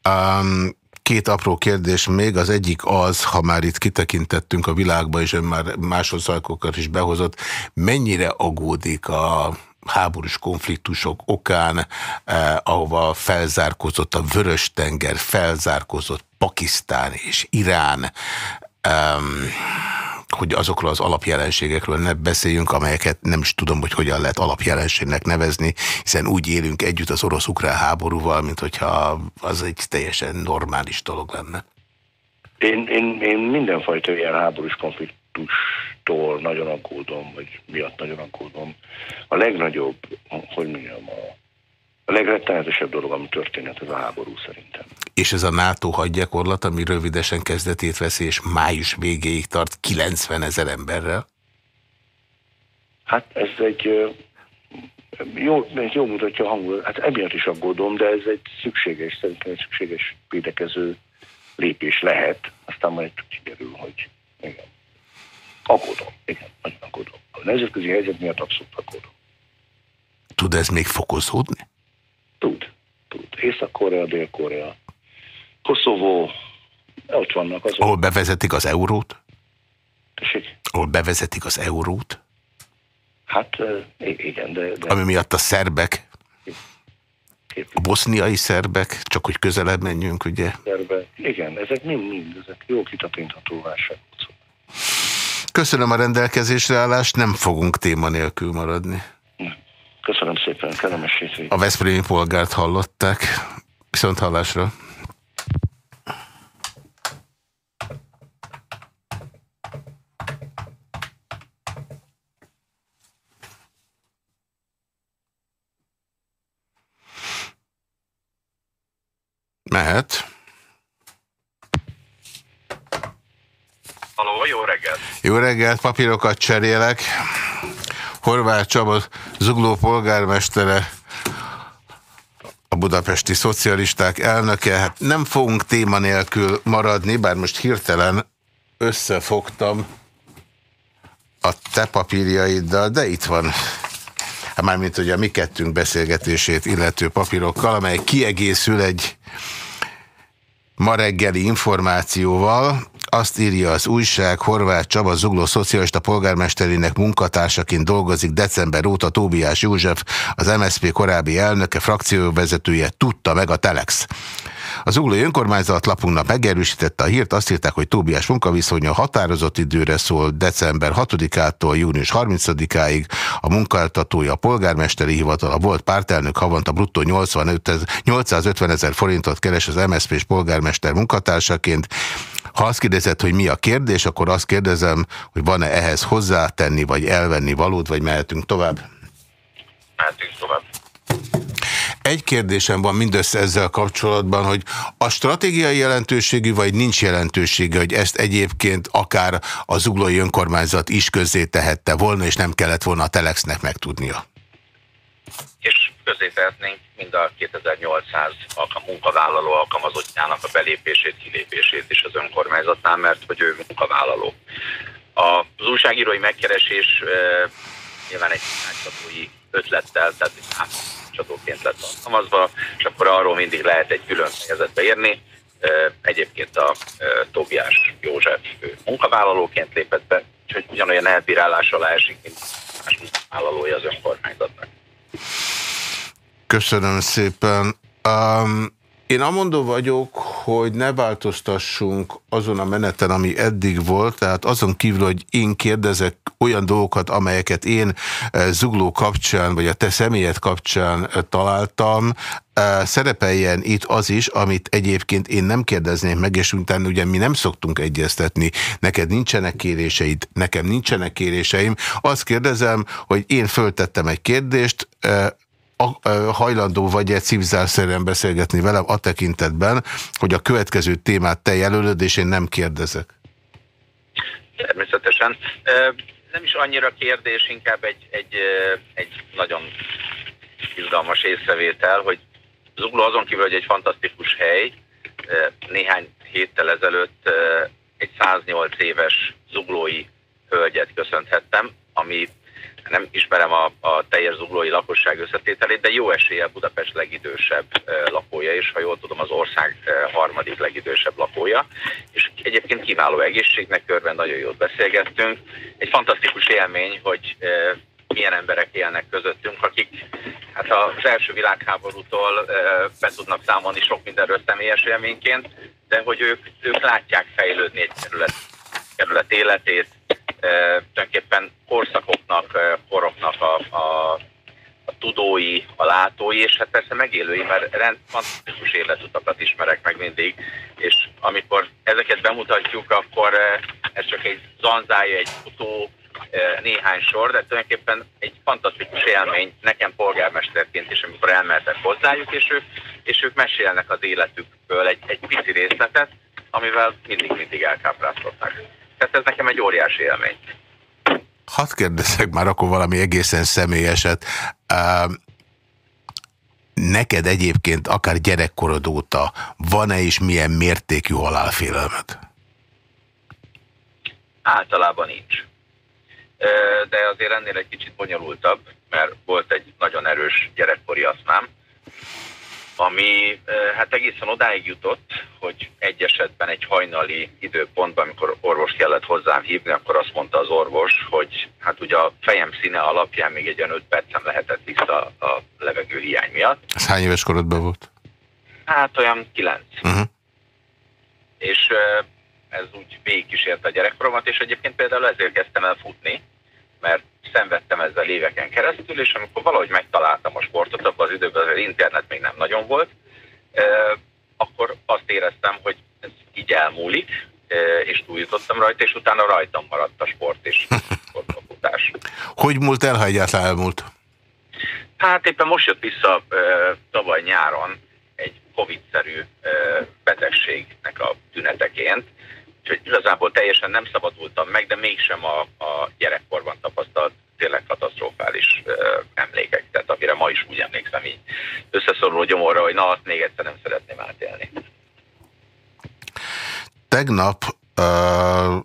Um, Két apró kérdés még, az egyik az, ha már itt kitekintettünk a világba, és ön már másodszalkokat is behozott, mennyire agódik a háborús konfliktusok okán, eh, ahova felzárkozott a Vörös-tenger, felzárkozott Pakisztán és Irán, eh, hogy azokról az alapjelenségekről ne beszéljünk, amelyeket nem is tudom, hogy hogyan lehet alapjelenségnek nevezni, hiszen úgy élünk együtt az orosz-ukrán háborúval, mint hogyha az egy teljesen normális dolog lenne. Én, én, én mindenfajta ilyen háborús konfliktustól nagyon aggódom, vagy miatt nagyon aggódom. A legnagyobb, hogy mondjam, a, a legrettenetesebb dolog, ami történet, ez a háború szerintem. És ez a NATO hadgyakorlat, ami rövidesen kezdetét veszi, és május végéig tart 90 ezer emberrel? Hát ez egy jó, jó mutatja a hangulat. Hát emiatt is aggódom, de ez egy szükséges, szerintem egy szükséges védekező lépés lehet. Aztán majd kiderül, hogy igen. Aggódom, igen, nagyon aggódom. A nemzetközi helyzet miatt abszolút aggódom. Tud ez még fokozódni? Tud, tud. Észak-Korea, Dél-Korea, Koszovó, ott vannak azok. Ahol bevezetik az eurót? Tessék? Ahol bevezetik az eurót? Hát igen, de... de... Ami miatt a szerbek, a boszniai szerbek, csak hogy közelebb menjünk, ugye? Szerbek. Igen, ezek mind-mind, ezek jó kitapintható válságok. Köszönöm a rendelkezésre állást, nem fogunk téma nélkül maradni. Köszönöm szépen, kellemes hétvégét. A Veszprémi polgárt hallották. Viszont hallásra. Mehet. Haló, jó reggelt! Jó reggelt, papírokat cserélek. Horváth Csaba, Zugló polgármestere, a budapesti szocialisták elnöke. Hát nem fogunk téma nélkül maradni, bár most hirtelen összefogtam a te papírjaiddal, de itt van hát mármint ugye a mi kettünk beszélgetését illető papírokkal, amely kiegészül egy ma reggeli információval, azt írja az újság, Horváth Csaba Zugló szocialista polgármesterének munkatársaként dolgozik december óta Tóbiás József, az MSZP korábbi elnöke, frakcióvezetője, tudta meg a Telex. Az Uglói Önkormányzat lapunknak megerősítette a hírt, azt írták, hogy Tóbiás munkaviszonya határozott időre szól december 6-ától június 30-áig. A munkáltatója a polgármesteri hivatal, a volt pártelnök havonta bruttó 85 850 ezer forintot keres az MSZP-s polgármester munkatársaként. Ha azt kérdezett, hogy mi a kérdés, akkor azt kérdezem, hogy van-e ehhez hozzátenni, vagy elvenni valót, vagy mehetünk tovább? Mehetünk tovább. Egy kérdésem van mindössze ezzel kapcsolatban, hogy a stratégiai jelentőségű, vagy nincs jelentősége, hogy ezt egyébként akár a zuglói önkormányzat is közzé tehette volna, és nem kellett volna a Telexnek megtudnia? Közé tehetnénk mind a 2800 alkalm, munkavállaló alkalmazottjának a belépését, kilépését is az önkormányzatnál, mert hogy ő munkavállaló. Az újságírói megkeresés e, nyilván egy tanácsadói ötlettel, tehát tanácsadóként lett alkalmazva, és akkor arról mindig lehet egy külön fejezetbe érni. E, egyébként a e, Tobiás József munkavállalóként lépett be, úgyhogy ugyanolyan elbírálás alá esik, mint más munkavállalója az önkormányzatnak. Köszönöm szépen. Um, én amondó vagyok, hogy ne változtassunk azon a meneten, ami eddig volt, tehát azon kívül, hogy én kérdezek olyan dolgokat, amelyeket én eh, zugló kapcsán, vagy a te személyed kapcsán eh, találtam, eh, szerepeljen itt az is, amit egyébként én nem kérdeznék meg, és utána ugye mi nem szoktunk egyeztetni. Neked nincsenek kéréseid, nekem nincsenek kéréseim. Azt kérdezem, hogy én föltettem egy kérdést, hajlandó vagy egy civizálszerűen beszélgetni velem a tekintetben, hogy a következő témát te jelölöd, és én nem kérdezek. Természetesen. Nem is annyira kérdés, inkább egy, egy, egy nagyon izgalmas észrevétel, hogy Zugló azon kívül, hogy egy fantasztikus hely, néhány héttel ezelőtt egy 108 éves zuglói hölgyet köszönhettem, ami nem ismerem a, a teljes zuglói lakosság összetételét, de jó esélye Budapest legidősebb lakója, és ha jól tudom, az ország harmadik legidősebb lakója. És egyébként kiváló egészségnek körben nagyon jót beszélgettünk. Egy fantasztikus élmény, hogy milyen emberek élnek közöttünk, akik hát az első világháborútól be tudnak számolni sok mindenről személyes élményként, de hogy ők, ők látják fejlődni egy terület, terület életét, tulajdonképpen korszakoknak, koroknak a, a, a tudói, a látói, és hát persze megélői, mert rend, fantasztikus életutakat ismerek meg mindig, és amikor ezeket bemutatjuk, akkor ez csak egy zanzája, egy futó, néhány sor, de tulajdonképpen egy fantasztikus élmény nekem polgármesterként is, amikor elmehetek hozzájuk, és ők, és ők mesélnek az életükből egy, egy pici részletet, amivel mindig-mindig elkápráztatnak. Tehát ez nekem egy óriási élmény. Hadd kérdezek már akkor valami egészen személyeset. Uh, neked egyébként akár gyerekkorod óta van-e is milyen mértékű halálfélelmet? Általában nincs. De azért ennél egy kicsit bonyolultabb, mert volt egy nagyon erős gyerekkori aszmám, ami hát egészen odáig jutott, hogy egy esetben egy hajnali időpontban, amikor orvos kellett hozzám hívni, akkor azt mondta az orvos, hogy hát ugye a fejem színe alapján még egy olyan 5 percem lehetett vissza a levegő hiány miatt. Ez hány éves korodban volt? Hát olyan 9. Uh -huh. És ez úgy végigkísért a gyerekkoromat, és egyébként például ezért kezdtem el futni, mert szenvedtem ezzel éveken keresztül, és amikor valahogy megtaláltam a sportot, abban az időben az internet még nem nagyon volt, akkor azt éreztem, hogy ez így elmúlik, és túljutottam rajta, és utána rajtam maradt a sport és sportokutás. Hogy múlt el, ha egyáltalán elmúlt? Hát éppen most jött vissza tavaly nyáron egy Covid-szerű betegségnek a tüneteként, Úgyhogy igazából teljesen nem szabadultam meg, de mégsem a, a gyerekkorban tapasztalt tényleg katasztrofális uh, emlékek, tehát amire ma is úgy emlékszem így összeszoruló gyomorra, hogy na, azt még egyszer nem szeretném átélni. Tegnap uh,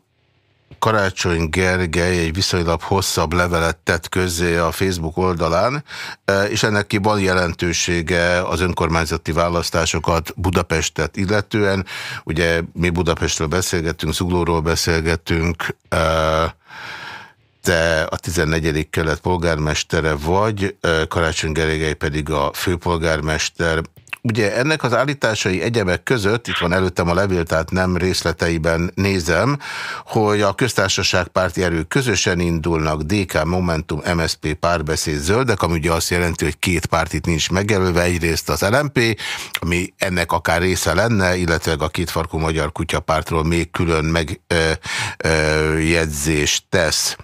Karácsony Gergely egy viszonylag hosszabb levelet tett közzé a Facebook oldalán, e, és ennek ki van jelentősége az önkormányzati választásokat Budapestet illetően. Ugye mi Budapestről beszélgettünk, Zuglóról beszélgettünk, e, te a 14. kelet polgármestere vagy, e, Karácsony Gergely pedig a főpolgármester. Ugye ennek az állításai egyebek között, itt van előttem a levél, tehát nem részleteiben nézem, hogy a köztársaság párti erők közösen indulnak, DK, Momentum, MSP, párbeszéd, zöldek, ami ugye azt jelenti, hogy két pártit nincs megjelölve, egyrészt az LMP, ami ennek akár része lenne, illetve a kétfarkú magyar kutyapártról még külön megjegyzést tesz.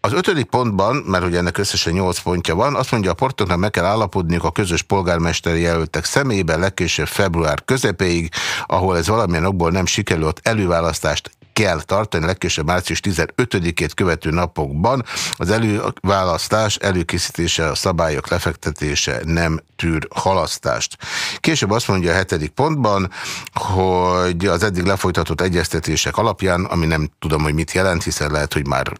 Az ötödik pontban, mert ugye ennek összesen nyolc pontja van, azt mondja, a portoknak meg kell állapodniuk a közös polgármesteri jelöltek személyében legkésőbb február közepéig, ahol ez valamilyen okból nem sikerült előválasztást kell tartani legkésőbb március 15-ét követő napokban. Az előválasztás előkészítése, a szabályok lefektetése nem tűr halasztást. Később azt mondja a hetedik pontban, hogy az eddig lefolytatott egyeztetések alapján, ami nem tudom, hogy mit jelent, hiszen lehet, hogy már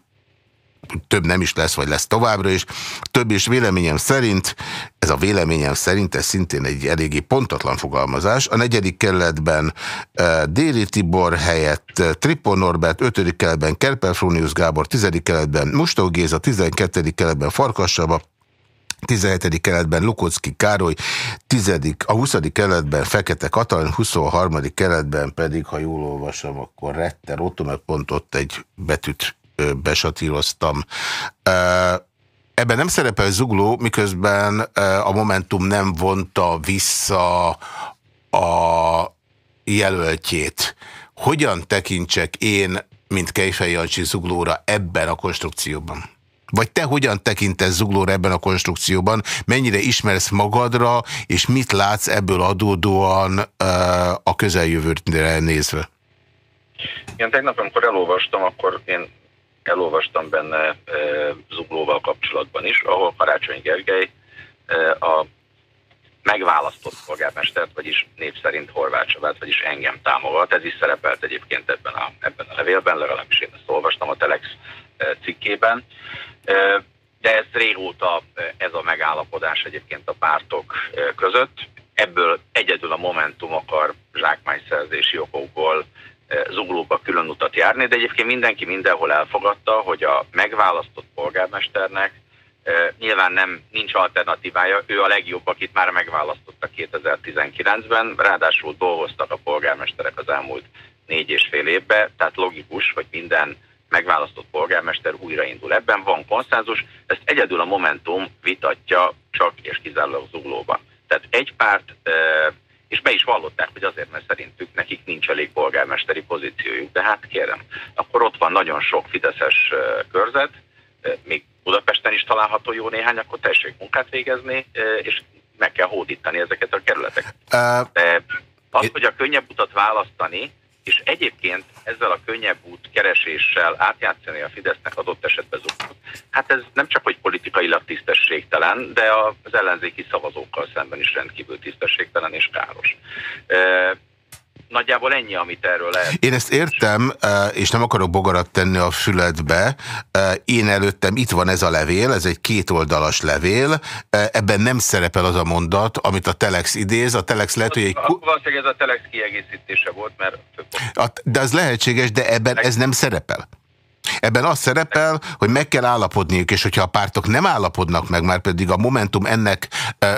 több nem is lesz, vagy lesz továbbra is. Több is véleményem szerint, ez a véleményem szerint, ez szintén egy eléggé pontatlan fogalmazás. A negyedik kerületben uh, Déli Tibor helyett uh, Tripon Norbert, ötödik kerületben Kerpel Frónius Gábor, tizedik kerületben Mustó Géza, tizenkettedik kerületben Farkassaba, 17. keletben Lukocki Károly, 10. a 20. keletben Fekete Katalin, 23. keletben pedig, ha jól olvasom, akkor Retter Otto, meg pont ott egy betűt besatíroztam. Ebben nem szerepel zugló, miközben a Momentum nem vonta vissza a jelöltjét. Hogyan tekintsek én, mint Kejfej Jancsi zuglóra ebben a konstrukcióban? Vagy te hogyan tekintesz zuglóra ebben a konstrukcióban? Mennyire ismersz magadra, és mit látsz ebből adódóan a közeljövőre nézve? Igen, tegnap, amikor elolvastam, akkor én elolvastam benne e, Zuglóval kapcsolatban is, ahol Karácsony Gergely e, a megválasztott polgármestert, vagyis név szerint Horváth Csabát, vagyis engem támogat. Ez is szerepelt egyébként ebben a, ebben a levélben, legalábbis én ezt olvastam a Telex e, cikkében. De ez régóta ez a megállapodás egyébként a pártok között. Ebből egyedül a Momentum akar zsákmányszerzési okokból zuglóba külön utat járni, de egyébként mindenki mindenhol elfogadta, hogy a megválasztott polgármesternek nyilván nem nincs alternatívája, ő a legjobb, akit már megválasztottak 2019-ben, ráadásul dolgoztak a polgármesterek az elmúlt négy és fél évben, tehát logikus, hogy minden megválasztott polgármester újraindul. Ebben van konszenzus, ezt egyedül a Momentum vitatja csak és kizárólag zuglóban. Tehát egy párt és be is vallották, hogy azért, mert szerintük nekik nincs elég polgármesteri pozíciójuk. De hát kérem, akkor ott van nagyon sok fideszes körzet, még Budapesten is található jó néhány, akkor tessék munkát végezni, és meg kell hódítani ezeket a kerületeket. De az, hogy a könnyebb utat választani, és egyébként ezzel a könnyebb út kereséssel átjátszani a Fidesznek adott esetben zukot, hát ez nem csak, hogy politikailag tisztességtelen, de az ellenzéki szavazókkal szemben is rendkívül tisztességtelen és káros. Nagyjából ennyi, amit erről lehet. Én ezt értem, és nem akarok bogarat tenni a füledbe. Én előttem itt van ez a levél, ez egy kétoldalas levél. Ebben nem szerepel az a mondat, amit a Telex idéz. A Telex lehet, hogy egy... Valószínűleg ez a Telex kiegészítése volt, mert... De az lehetséges, de ebben ez nem szerepel. Ebben az szerepel, hogy meg kell állapodniuk, és hogyha a pártok nem állapodnak meg, már pedig a Momentum ennek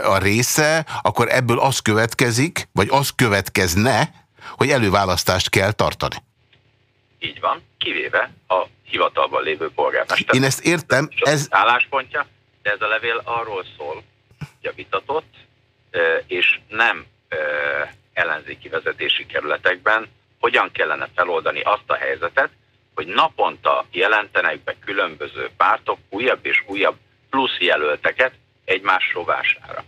a része, akkor ebből az következik, vagy az következne, hogy előválasztást kell tartani. Így van, kivéve a hivatalban lévő polgármester. Én ezt értem. Ez álláspontja, de ez a levél arról szól, hogy a vitatott, és nem ellenzéki vezetési kerületekben hogyan kellene feloldani azt a helyzetet, hogy naponta jelentenek be különböző pártok újabb és újabb plusz jelölteket egymás rovására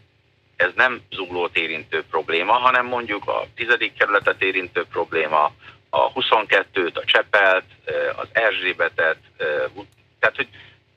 ez nem zuglót érintő probléma, hanem mondjuk a tizedik kerületet érintő probléma, a 22-t, a Csepelt, az Erzsébetet, tehát hogy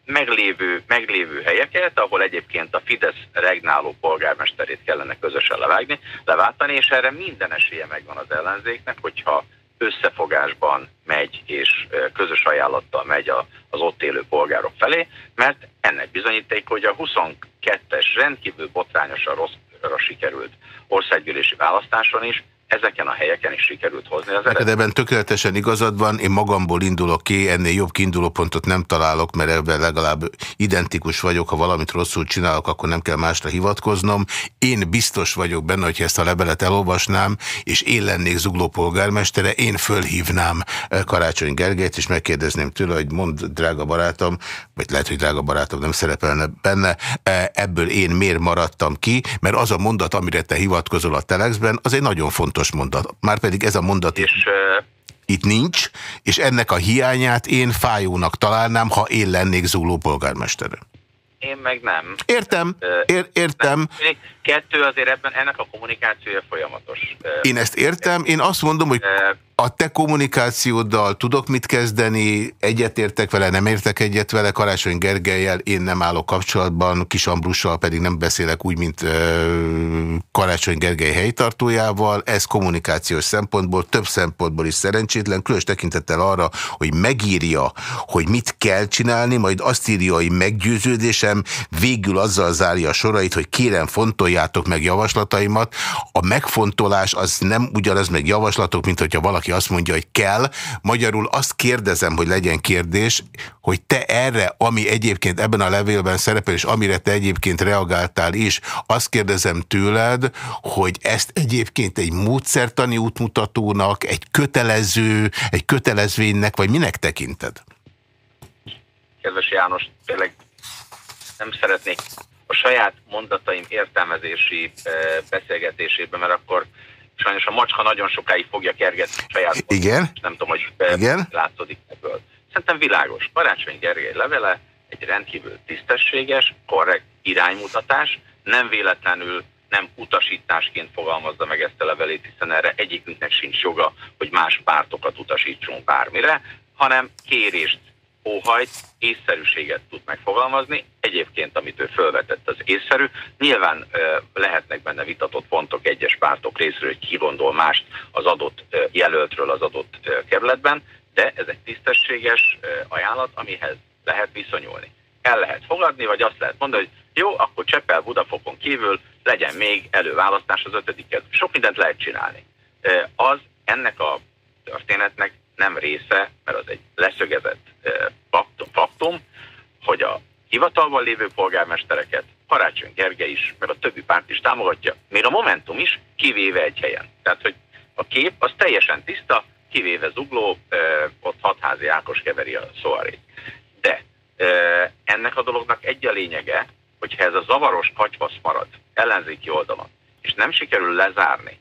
meglévő, meglévő helyeket, ahol egyébként a Fidesz regnáló polgármesterét kellene közösen levágni, leváltani, és erre minden esélye megvan az ellenzéknek, hogyha összefogásban megy és közös ajánlattal megy az ott élő polgárok felé, mert ennek bizonyíték, hogy a 22-es rendkívül botrányosan rosszra sikerült országgyűlési választáson is ezeken a helyeken is sikerült hozni az eredményt. Ebben tökéletesen igazad van, én magamból indulok ki, ennél jobb kiindulópontot nem találok, mert ebben legalább identikus vagyok, ha valamit rosszul csinálok, akkor nem kell másra hivatkoznom. Én biztos vagyok benne, hogyha ezt a levelet elolvasnám, és én lennék zugló polgármestere, én fölhívnám eh, Karácsony Gergelyt, és megkérdezném tőle, hogy mond, drága barátom, vagy lehet, hogy drága barátom nem szerepelne benne, eh, ebből én miért maradtam ki, mert az a mondat, amire te hivatkozol a Telexben, az egy nagyon fontos fontos mondat. Márpedig ez a mondat... És itt nincs, és ennek a hiányát én fájónak találnám, ha én lennék Zugló polgármestere. Én meg nem. Értem, ér, értem. Nem. Kettő azért ebben ennek a kommunikációja folyamatos. Én ezt értem, én azt mondom, hogy a te kommunikációddal tudok mit kezdeni, egyetértek vele, nem értek egyet vele, Karácsony Gergelyel én nem állok kapcsolatban, Kis Ambrussal pedig nem beszélek úgy, mint uh, Karácsony Gergely helytartójával, ez kommunikációs szempontból, több szempontból is szerencsétlen, különös tekintettel arra, hogy megírja, hogy mit kell csinálni, majd azt írja, hogy meggyőződésem, végül azzal zárja a sorait, hogy kérem fontoljátok meg javaslataimat. A megfontolás az nem ugyanaz meg javaslatok, mint hogyha valaki valaki azt mondja, hogy kell. Magyarul azt kérdezem, hogy legyen kérdés, hogy te erre, ami egyébként ebben a levélben szerepel, és amire te egyébként reagáltál is, azt kérdezem tőled, hogy ezt egyébként egy módszertani útmutatónak, egy kötelező, egy kötelezvénynek, vagy minek tekinted? Kedves János, tényleg nem szeretnék a saját mondataim értelmezési eh, beszélgetésében, mert akkor sajnos a macska nagyon sokáig fogja kergetni saját Igen. Nem tudom, hogy Igen. látszódik ebből. Szerintem világos. Karácsony Gergely levele egy rendkívül tisztességes, korrekt iránymutatás, nem véletlenül nem utasításként fogalmazza meg ezt a levelét, hiszen erre egyikünknek sincs joga, hogy más pártokat utasítsunk bármire, hanem kérést óhajt, észszerűséget tud megfogalmazni. Egyébként, amit ő felvetett, az észszerű. Nyilván lehetnek benne vitatott pontok egyes pártok részről, hogy ki gondol mást az adott jelöltről az adott kerületben, de ez egy tisztességes ajánlat, amihez lehet viszonyulni. El lehet fogadni, vagy azt lehet mondani, hogy jó, akkor Cseppel Budafokon kívül legyen még előválasztás az ötödiket. Sok mindent lehet csinálni. Az ennek a történetnek nem része, mert az egy leszögezett faktum, hogy a hivatalban lévő polgármestereket Karácsony Gergely is, meg a többi párt is támogatja, még a Momentum is, kivéve egy helyen. Tehát, hogy a kép az teljesen tiszta, kivéve Zugló, ott hatházi Ákos keveri a szóarét. De ennek a dolognak egy a lényege, hogyha ez a zavaros katyvasz marad ellenzéki oldalon, és nem sikerül lezárni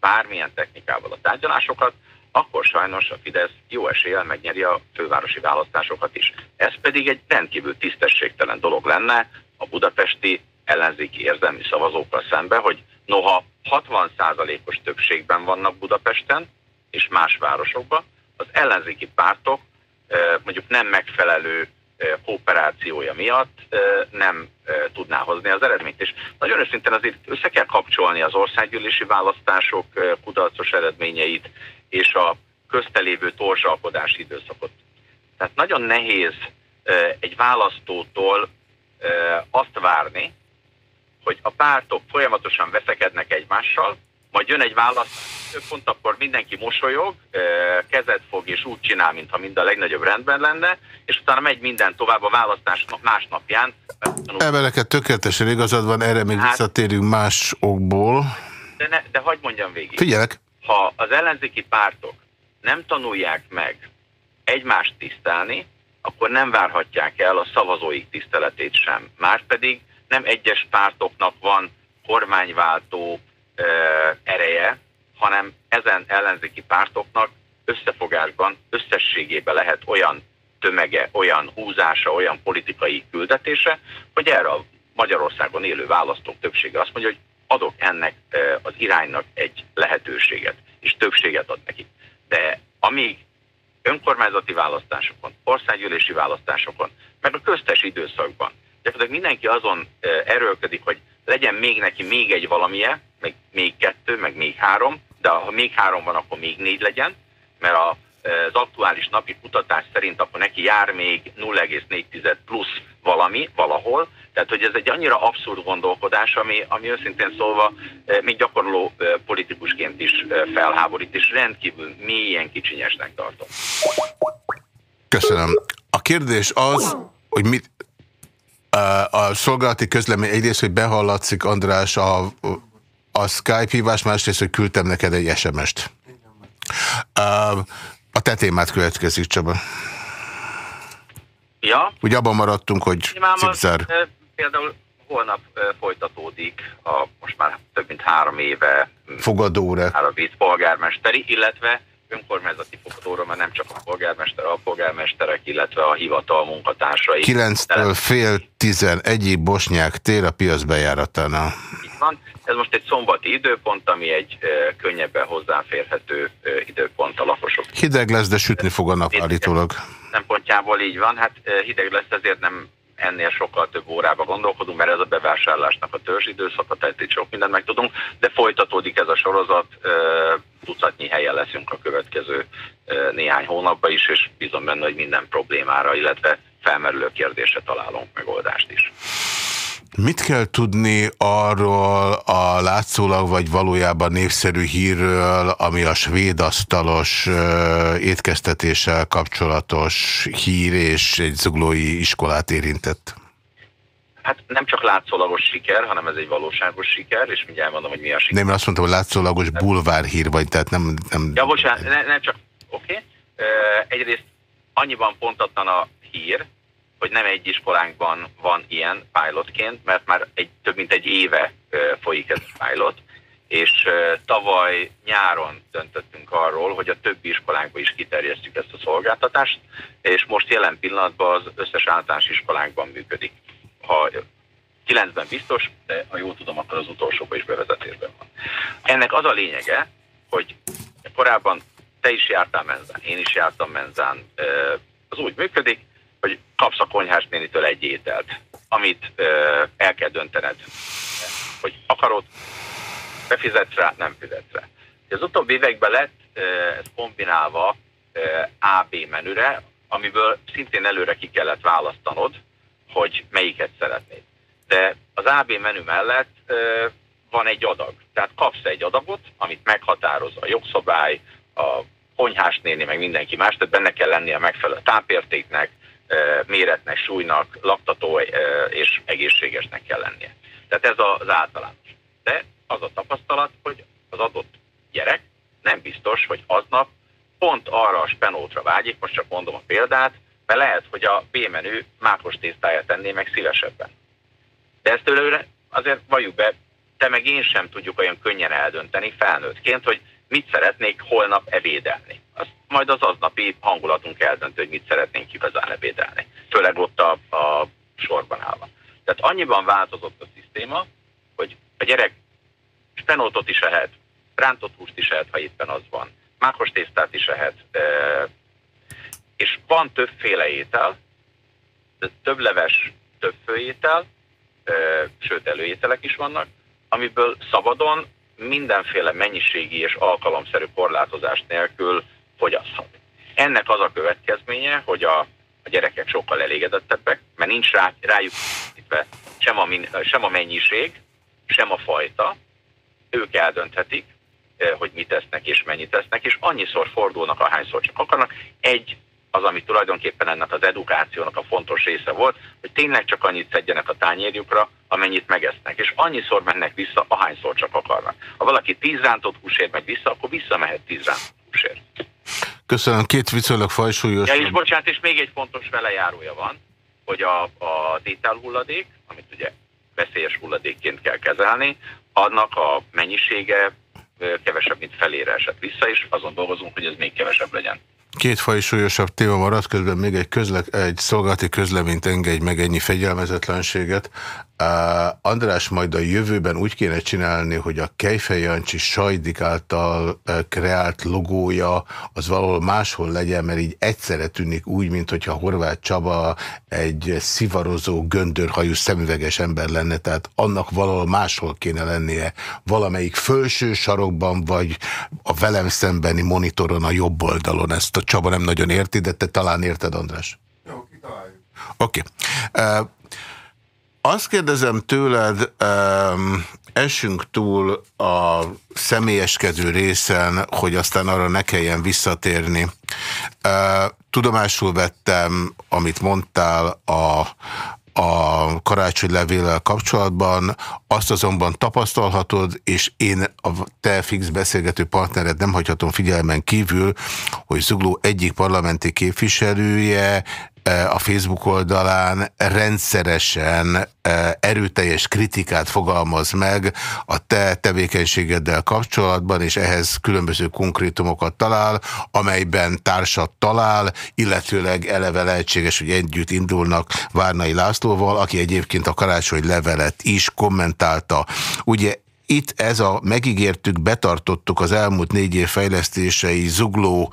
bármilyen technikával a tárgyalásokat, akkor sajnos a Fidesz jó eséllyel megnyeri a fővárosi választásokat is. Ez pedig egy rendkívül tisztességtelen dolog lenne a budapesti ellenzéki érzelmi szavazókkal szembe, hogy noha 60%-os többségben vannak Budapesten és más városokban, az ellenzéki pártok mondjuk nem megfelelő kooperációja miatt nem tudná hozni az eredményt. És nagyon őszintén azért össze kell kapcsolni az országgyűlési választások kudarcos eredményeit és a köztelévő torzsalkodási időszakot. Tehát nagyon nehéz egy választótól azt várni, hogy a pártok folyamatosan veszekednek egymással, majd jön egy választás, pont akkor mindenki mosolyog, kezet fog és úgy csinál, mintha mind a legnagyobb rendben lenne, és utána megy minden tovább a választás másnapján. Embereket tökéletesen igazad van, erre még hát, visszatérünk más okból. De, ne, de hagyd mondjam végig. Figyelek. Ha az ellenzéki pártok nem tanulják meg egymást tisztelni, akkor nem várhatják el a szavazóik tiszteletét sem. Márpedig nem egyes pártoknak van kormányváltó ereje, hanem ezen ellenzéki pártoknak összefogásban, összességében lehet olyan tömege, olyan húzása, olyan politikai küldetése, hogy erre a Magyarországon élő választók többsége azt mondja, hogy adok ennek az iránynak egy lehetőséget, és többséget ad neki. De amíg önkormányzati választásokon, országgyűlési választásokon, meg a köztes időszakban gyakorlatilag mindenki azon erőlködik, hogy legyen még neki még egy valamije, meg még kettő, meg még három, de ha még három van, akkor még négy legyen, mert a, az aktuális napi kutatás szerint akkor neki jár még 0,4 plusz valami valahol, tehát hogy ez egy annyira abszurd gondolkodás, ami, ami őszintén szólva még gyakorló politikusként is felháborít, és rendkívül mélyen kicsinyesnek tartom. Köszönöm. A kérdés az, hogy mit, a szolgálati közlemény egyrészt, hogy behallatszik András a, a Skype hívás, másrészt, hogy küldtem neked egy SMS-t. A te témát következik, Csaba. Ja. Ugye abban maradtunk, hogy cipzár. Például holnap folytatódik a most már több mint három éve fogadóra a vízpolgármesteri, illetve önkormányzati fogadóra, mert nem csak a polgármester, a polgármesterek, illetve a hivatal munkatársai. 9-től fél 11 Bosnyák tér a piac bejáratánál. Itt van. Ez most egy szombati időpont, ami egy e, könnyebben hozzáférhető e, időpont a lakosok. Hideg lesz, de sütni fog a nap állítólag. Szempontjából így van. Hát e, hideg lesz, ezért nem ennél sokkal több órába gondolkodunk, mert ez a bevásárlásnak a időszaka, tehát itt sok mindent megtudunk, de folytatódik ez a sorozat, tucatnyi helyen leszünk a következő néhány hónapban is, és bízom benne, hogy minden problémára, illetve felmerülő kérdésre találunk megoldást is. Mit kell tudni arról a látszólag vagy valójában népszerű hírről, ami a svéd asztalos étkeztetéssel kapcsolatos hír és egy zuglói iskolát érintett? Hát nem csak látszólagos siker, hanem ez egy valóságos siker, és mindjárt mondom, hogy mi a siker. Nem, azt mondtam, hogy látszólagos bulvárhír vagy, tehát nem... nem... Ja, bocsánat, ne, nem csak... Oké. Okay. Egyrészt annyiban pontatlan a hír, hogy nem egy iskolánkban van ilyen pilotként, mert már egy, több mint egy éve folyik ez a pilot, és tavaly nyáron döntöttünk arról, hogy a többi iskolánkban is kiterjesztjük ezt a szolgáltatást, és most jelen pillanatban az összes általános iskolánkban működik. Ha 9-ben biztos, de ha jól tudom, akkor az utolsóban is bevezetésben van. Ennek az a lényege, hogy korábban te is jártál menzán, én is jártam menzán, az úgy működik, hogy kapsz a konyhás nénitől egy ételt, amit ö, el kell döntened, hogy akarod, befizetsz rá, nem fizetsz rá. Az utóbbi években lett ez kombinálva AB menüre, amiből szintén előre ki kellett választanod, hogy melyiket szeretnéd. De az AB menü mellett van egy adag. Tehát kapsz egy adagot, amit meghatároz a jogszabály, a konyhás néni, meg mindenki más, tehát benne kell lennie a megfelelő tápértéknek, méretnek, súlynak, laktató és egészségesnek kell lennie. Tehát ez az általános. De az a tapasztalat, hogy az adott gyerek nem biztos, hogy aznap pont arra a spenótra vágyik, most csak mondom a példát, mert lehet, hogy a B-menü mákos tésztáját tenné meg szívesebben. De ezt tőle azért valljuk be, te meg én sem tudjuk olyan könnyen eldönteni felnőttként, hogy mit szeretnék holnap ebédelni. Majd az aznapi hangulatunk eldöntő, hogy mit szeretnénk igazán ebédelni. Főleg ott a, a sorban állva. Tehát annyiban változott a szisztéma, hogy a gyerek spenótot is ehet, rántott húst is ehet, ha éppen az van, mákos tésztát is ehet, és van többféle étel, több leves, több főétel, sőt előételek is vannak, amiből szabadon mindenféle mennyiségi és alkalomszerű korlátozást nélkül fogyaszthat. Ennek az a következménye, hogy a, a gyerekek sokkal elégedettebbek, mert nincs rá, rájuk sem a, sem a mennyiség, sem a fajta, ők eldönthetik, eh, hogy mit tesznek és mennyit tesznek, és annyiszor fordulnak, ahányszor csak akarnak. Egy az, ami tulajdonképpen ennek az edukációnak a fontos része volt, hogy tényleg csak annyit szedjenek a tányérjukra, amennyit megesznek, és annyiszor mennek vissza, ahányszor csak akarnak. Ha valaki tíz rántott húsért megy vissza, akkor visszamehet tíz rántott húsért. Köszönöm, két viszonylag fajsúlyos... Ja, és bocsánat, és még egy fontos velejárója van, hogy a, a hulladék, amit ugye veszélyes hulladékként kell kezelni, annak a mennyisége kevesebb, mint felére esett vissza, és azon dolgozunk, hogy ez még kevesebb legyen. Két faj súlyosabb téma maradt, közben még egy, közle, egy szolgálati közleményt engedj meg ennyi fegyelmezetlenséget. Uh, András majd a jövőben úgy kéne csinálni, hogy a Kejfej Jancsi Sajdik által uh, kreált logója az valahol máshol legyen, mert így egyszerre tűnik úgy, mint hogyha Horváth Csaba egy szivarozó, göndörhajú, szemüveges ember lenne, tehát annak valahol máshol kéne lennie, valamelyik fölső sarokban, vagy a velem szembeni monitoron a jobb oldalon. Ezt a Csaba nem nagyon érti, de te talán érted, András? Jó, kitaláljuk. Oké. Okay. Uh, azt kérdezem tőled, um, esünk túl a személyeskedő részen, hogy aztán arra ne kelljen visszatérni. Uh, tudomásul vettem, amit mondtál a, a karácsonylevéllel kapcsolatban, azt azonban tapasztalhatod, és én a te fix beszélgető partnered nem hagyhatom figyelmen kívül, hogy Zugló egyik parlamenti képviselője a Facebook oldalán rendszeresen erőteljes kritikát fogalmaz meg a te tevékenységeddel kapcsolatban, és ehhez különböző konkrétumokat talál, amelyben társat talál, illetőleg eleve lehetséges, hogy együtt indulnak Várnai Lászlóval, aki egyébként a karácsony levelet is kommentálta. Ugye itt ez a megígértük, betartottuk az elmúlt négy év fejlesztései zugló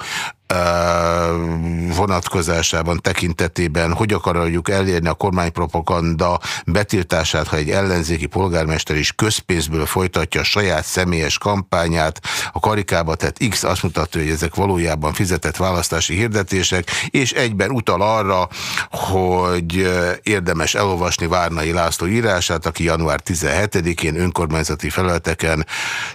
vonatkozásában, tekintetében, hogy akarjuk elérni a kormánypropaganda betiltását, ha egy ellenzéki polgármester is közpénzből folytatja a saját személyes kampányát. A karikába tett X azt mutatja, hogy ezek valójában fizetett választási hirdetések, és egyben utal arra, hogy érdemes elolvasni Várnai László írását, aki január 17-én önkormányzati felületeken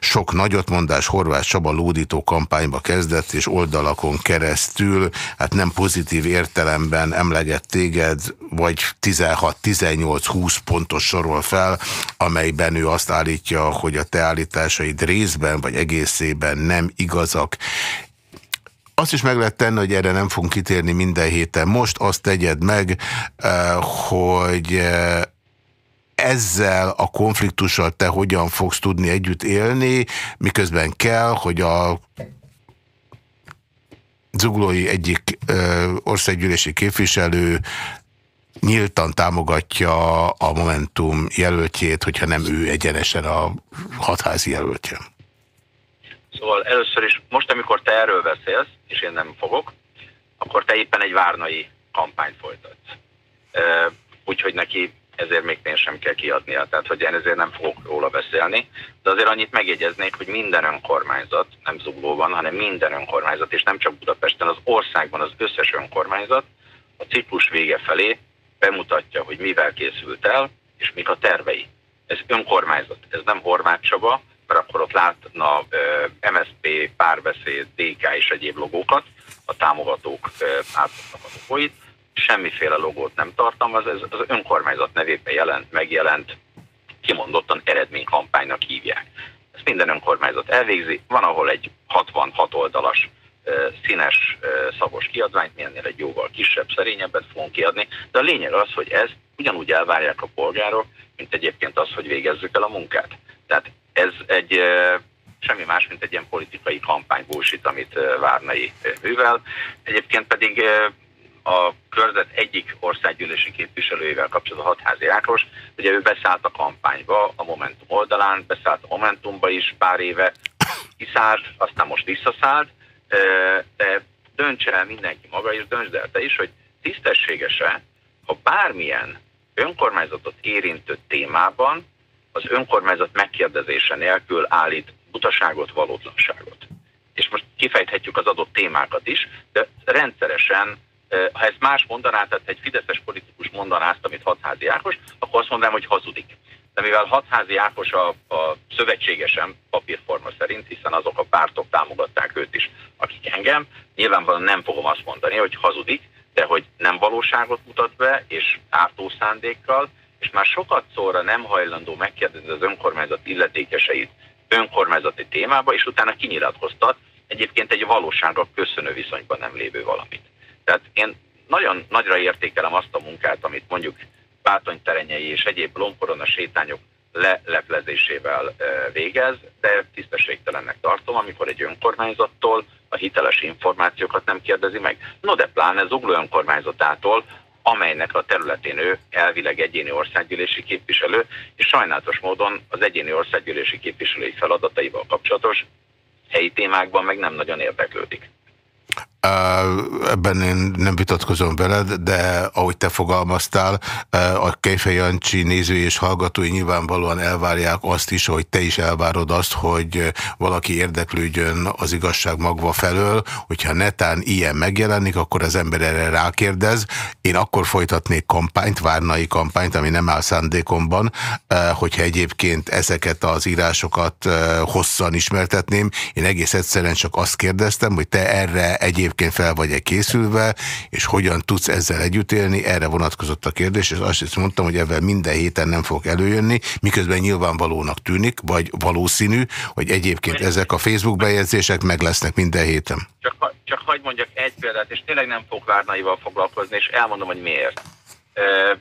sok nagyotmondás Horváth Csaba lódító kampányba kezdett, és oldalakon keresztül, hát nem pozitív értelemben emleget téged, vagy 16-18-20 pontos sorol fel, amelyben ő azt állítja, hogy a te állításaid részben vagy egészében nem igazak. Azt is meg lehet tenni, hogy erre nem fogunk kitérni minden héten. Most azt tegyed meg, eh, hogy eh, ezzel a konfliktussal te hogyan fogsz tudni együtt élni, miközben kell, hogy a zuglói egyik országgyűlési képviselő nyíltan támogatja a Momentum jelöltjét, hogyha nem ő egyenesen a hatházi jelöltje. Szóval először is, most amikor te erről beszélsz, és én nem fogok, akkor te éppen egy várnai kampányt folytatsz. Úgyhogy neki ezért még pénzt sem kell kiadnia, tehát hogy én ezért nem fogok róla beszélni. De azért annyit megjegyeznék, hogy minden önkormányzat, nem Zuglóban, hanem minden önkormányzat, és nem csak Budapesten, az országban az összes önkormányzat a ciklus vége felé bemutatja, hogy mivel készült el, és mik a tervei. Ez önkormányzat, ez nem Horváth Csaba, mert akkor ott látna MSP, párbeszéd, DK és egyéb logókat, a támogatók átadnak a logóit, semmiféle logót nem tartalmaz, ez az önkormányzat nevében jelent, megjelent, kimondottan eredménykampánynak hívják. Ezt minden önkormányzat elvégzi, van ahol egy 66 oldalas színes szavos kiadványt, mi ennél egy jóval kisebb, szerényebbet fogunk kiadni, de a lényeg az, hogy ez ugyanúgy elvárják a polgárok, mint egyébként az, hogy végezzük el a munkát. Tehát ez egy semmi más, mint egy ilyen politikai kampánybúsít, amit Várnai művel. Egyébként pedig a körzet egyik országgyűlési képviselőjével kapcsolatban Hatházi Ákos, ugye ő beszállt a kampányba a Momentum oldalán, beszállt a Momentumba is pár éve, kiszállt, aztán most visszaszállt, de döntse el mindenki maga, és döntsd el te is, hogy tisztességese, ha bármilyen önkormányzatot érintő témában az önkormányzat megkérdezése nélkül állít butaságot, valótlanságot. És most kifejthetjük az adott témákat is, de rendszeresen ha ezt más mondaná, tehát egy fideszes politikus mondaná ezt, amit Hatházi Ákos, akkor azt mondanám, hogy hazudik. De mivel Hatházi Ákos a, a szövetségesen papírforma szerint, hiszen azok a pártok támogatták őt is, akik engem, nyilvánvalóan nem fogom azt mondani, hogy hazudik, de hogy nem valóságot mutat be, és ártó szándékkal, és már sokat szóra nem hajlandó megkérdezni az önkormányzat illetékeseit önkormányzati témába, és utána kinyilatkoztat egyébként egy valósággal köszönő viszonyban nem lévő valamit. Tehát én nagyon nagyra értékelem azt a munkát, amit mondjuk bátonyterenyei és egyéb lomkorona sétányok leleplezésével végez, de tisztességtelennek tartom, amikor egy önkormányzattól a hiteles információkat nem kérdezi meg. No de pláne Zugló önkormányzatától, amelynek a területén ő elvileg egyéni országgyűlési képviselő, és sajnálatos módon az egyéni országgyűlési képviselői feladataival kapcsolatos helyi témákban meg nem nagyon érdeklődik. Ebben én nem vitatkozom veled, de ahogy te fogalmaztál, a Kejfej Jancsi nézői és hallgatói nyilvánvalóan elvárják azt is, hogy te is elvárod azt, hogy valaki érdeklődjön az igazság magva felől, hogyha netán ilyen megjelenik, akkor az ember erre rákérdez. Én akkor folytatnék kampányt, várnai kampányt, ami nem áll szándékomban, hogyha egyébként ezeket az írásokat hosszan ismertetném. Én egész egyszerűen csak azt kérdeztem, hogy te erre egyébként egyébként fel vagy-e készülve, és hogyan tudsz ezzel együtt élni, erre vonatkozott a kérdés, és azt is mondtam, hogy ebben minden héten nem fog előjönni, miközben nyilvánvalónak tűnik, vagy valószínű, hogy egyébként ezek a Facebook bejegyzések meg lesznek minden héten. Csak, csak hagyd mondjak egy példát, és tényleg nem fog Várnaival foglalkozni, és elmondom, hogy miért.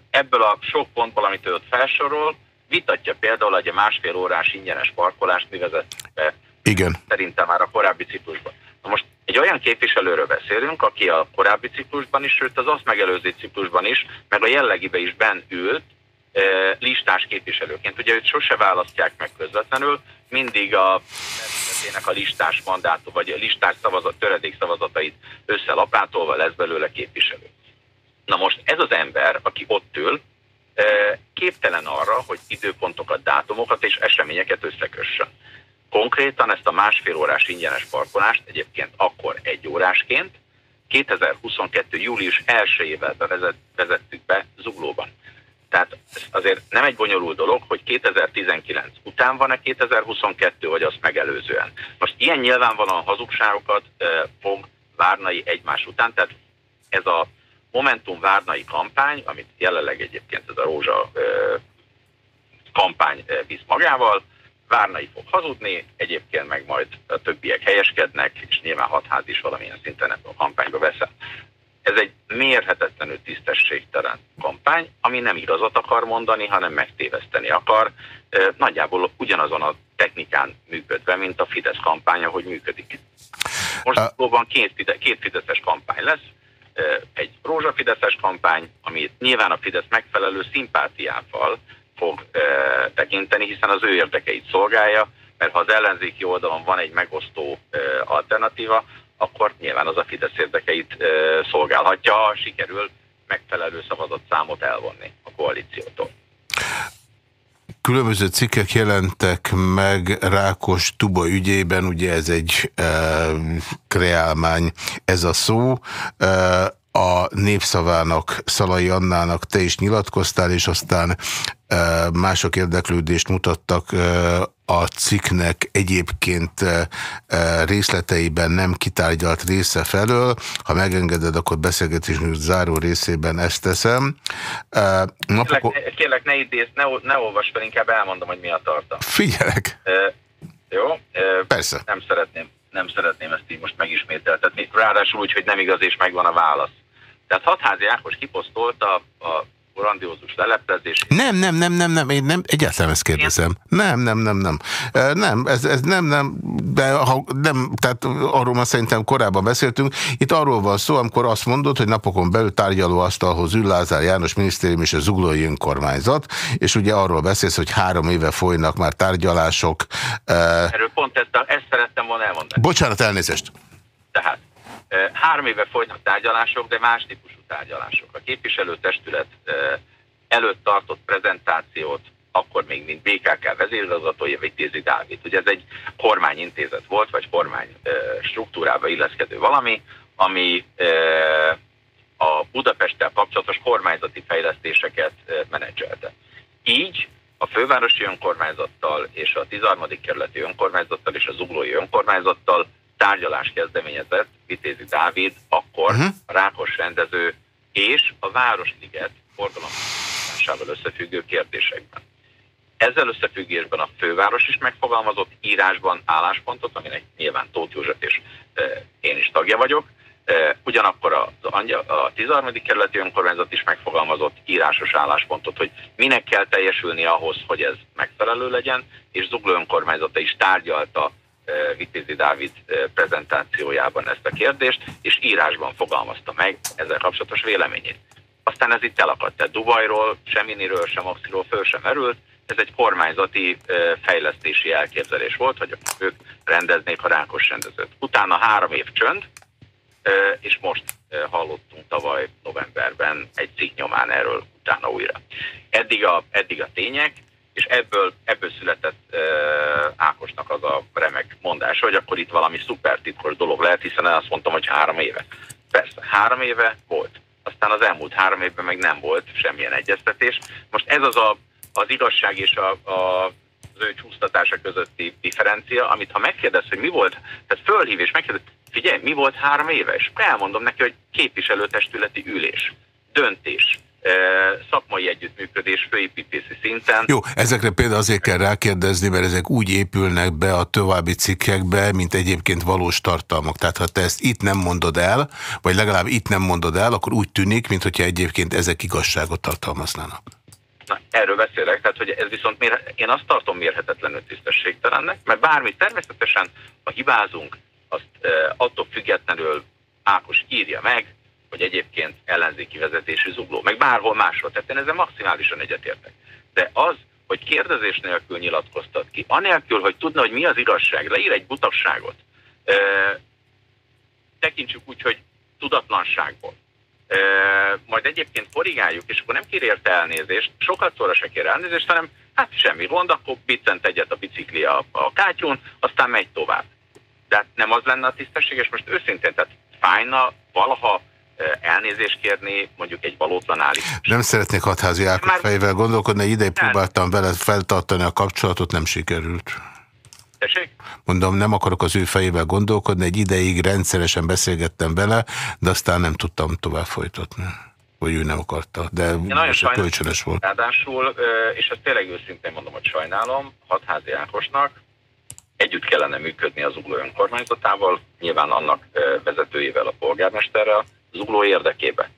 Ebből a sok pontból, amit ő ott felsorol, vitatja például, hogy a másfél órás ingyenes parkolást mi vezet be. Igen. Szerintem már a korábbi ciklusban. Na most egy olyan képviselőről beszélünk, aki a korábbi ciklusban is, sőt az azt megelőző ciklusban is, meg a jellegibe is benn ült, listás képviselőként. Ugye őt sose választják meg közvetlenül, mindig a a listás mandátum, vagy a listás szavazat, töredék szavazatait összelapátolva lesz belőle képviselő. Na most ez az ember, aki ott ül, képtelen arra, hogy időpontokat, dátumokat és eseményeket összekössön. Konkrétan ezt a másfél órás ingyenes parkolást egyébként akkor egy órásként 2022. július 1-ével vezettük be Zuglóban. Tehát azért nem egy bonyolult dolog, hogy 2019 után van-e 2022, vagy azt megelőzően. Most ilyen nyilvánvalóan hazugságokat fog Várnai egymás után, tehát ez a Momentum Várnai kampány, amit jelenleg egyébként ez a Rózsa kampány visz magával, Várnai fog hazudni, egyébként meg majd a többiek helyeskednek, és nyilván hatház is valamilyen szinten ebben a kampányba veszel. Ez egy mérhetetlenül tisztességtelen kampány, ami nem igazat akar mondani, hanem megtéveszteni akar. Nagyjából ugyanazon a technikán működve, mint a Fidesz kampánya, hogy működik. Most valóban két, két Fideszes kampány lesz, egy rózsafideszes kampány, amit nyilván a Fidesz megfelelő szimpátiával fog tekinteni, hiszen az ő érdekeit szolgálja, mert ha az ellenzéki oldalon van egy megosztó alternatíva, akkor nyilván az a Fidesz érdekeit szolgálhatja, ha sikerül megfelelő számot elvonni a koalíciótól. Különböző cikkek jelentek meg Rákos Tuba ügyében, ugye ez egy e, kreálmány ez a szó. E, a népszavának, Szalai Annának te is nyilatkoztál, és aztán mások érdeklődést mutattak a cikknek egyébként részleteiben nem kitárgyalt része felől. Ha megengeded, akkor beszélgetésünk záró részében ezt teszem. Napok... Kérlek, kérlek ne idéz, ne, ne olvasd fel, inkább elmondom, hogy mi a tartalom. Figyelek. Uh, jó? Uh, Persze. Nem szeretném, nem szeretném ezt így most megismételtetni. Ráadásul úgy, hogy nem igaz és megvan a válasz. Tehát Hatházi Ákos kiposztolta a grandiózus leleplezés. Nem, nem, nem, nem, nem, én nem, egyáltalán ezt kérdezem. Nem, nem, nem, nem. Nem, ez, ez nem, nem, de ha nem, tehát arról már szerintem korábban beszéltünk. Itt arról van szó, amikor azt mondod, hogy napokon belül tárgyalóasztalhoz ül Lázár János minisztérium és a zuglói önkormányzat, és ugye arról beszélsz, hogy három éve folynak már tárgyalások. Erről pont ezt, ezt szerettem volna elmondani. Bocsánat, elnézést. Tehát Három éve folynak tárgyalások, de más típusú tárgyalások. A képviselőtestület előtt tartott prezentációt akkor még mint BKK vezérigazgatója Vitézi Dávid. Ugye ez egy kormányintézet volt, vagy kormány struktúrába illeszkedő valami, ami a Budapesttel kapcsolatos kormányzati fejlesztéseket menedzselte. Így a fővárosi önkormányzattal és a 13. kerületi önkormányzattal és a zuglói önkormányzattal tárgyalás kezdeményezett Vitézi Dávid, akkor uh-huh. a Rákos rendező és a Városliget forgalomásával összefüggő kérdésekben. Ezzel összefüggésben a főváros is megfogalmazott írásban álláspontot, aminek nyilván Tóth József és e, én is tagja vagyok. E, ugyanakkor a, a 13. kerületi önkormányzat is megfogalmazott írásos álláspontot, hogy minek kell teljesülni ahhoz, hogy ez megfelelő legyen, és Zugló önkormányzata is tárgyalta Vitézi Dávid prezentációjában ezt a kérdést, és írásban fogalmazta meg ezzel kapcsolatos véleményét. Aztán ez itt elakadt, tehát Dubajról, semmiről, sem Oxiról föl sem merült, ez egy kormányzati fejlesztési elképzelés volt, hogy ők rendeznék a rákos rendezőt. Utána három év csönd, és most hallottunk tavaly novemberben egy cikk nyomán erről utána újra. Eddig a, eddig a tények, és ebből, ebből született uh, Ákosnak az a remek mondása, hogy akkor itt valami szuper titkos dolog lehet, hiszen én azt mondtam, hogy három éve. Persze, három éve volt. Aztán az elmúlt három évben meg nem volt semmilyen egyeztetés. Most ez az a, az igazság és a, a, az ő csúsztatása közötti differencia, amit ha megkérdez, hogy mi volt, tehát fölhív és megkérdez, figyelj, mi volt három éve? És elmondom neki, hogy képviselőtestületi ülés, döntés, szakmai együttműködés főépítési szinten. Jó, ezekre például azért kell rákérdezni, mert ezek úgy épülnek be a további cikkekbe, mint egyébként valós tartalmak. Tehát ha te ezt itt nem mondod el, vagy legalább itt nem mondod el, akkor úgy tűnik, mintha egyébként ezek igazságot tartalmaznának. Na, erről beszélek, tehát hogy ez viszont mér, én azt tartom mérhetetlenül tisztességtelennek, mert bármi természetesen, ha hibázunk, azt e, attól függetlenül Ákos írja meg, hogy egyébként ellenzéki vezetésű zugló, meg bárhol máshol. Tehát én ezzel maximálisan egyetértek. De az, hogy kérdezés nélkül nyilatkoztat ki, anélkül, hogy tudna, hogy mi az igazság, leír egy butasságot, e, tekintsük úgy, hogy tudatlanságból, e, majd egyébként korrigáljuk, és akkor nem kér érte elnézést, sokat szóra se kér elnézést, hanem hát semmi gond, akkor biccent egyet a bicikli a, a kátyún, aztán megy tovább. De nem az lenne a tisztességes, most őszintén, tehát fájna valaha elnézést kérni mondjuk egy valótlan állítás. Nem szeretnék hatházi Ákos Már... fejével gondolkodni, ideig próbáltam vele feltartani a kapcsolatot, nem sikerült. Tessék? Mondom, nem akarok az ő fejével gondolkodni, egy ideig rendszeresen beszélgettem vele, de aztán nem tudtam tovább folytatni hogy ő nem akarta, de most kölcsönös volt. Ráadásul, és ezt tényleg őszintén mondom, hogy sajnálom, hatházi Ákosnak együtt kellene működni az Ugló önkormányzatával, nyilván annak vezetőjével, a polgármesterrel, Zugló érdekébe.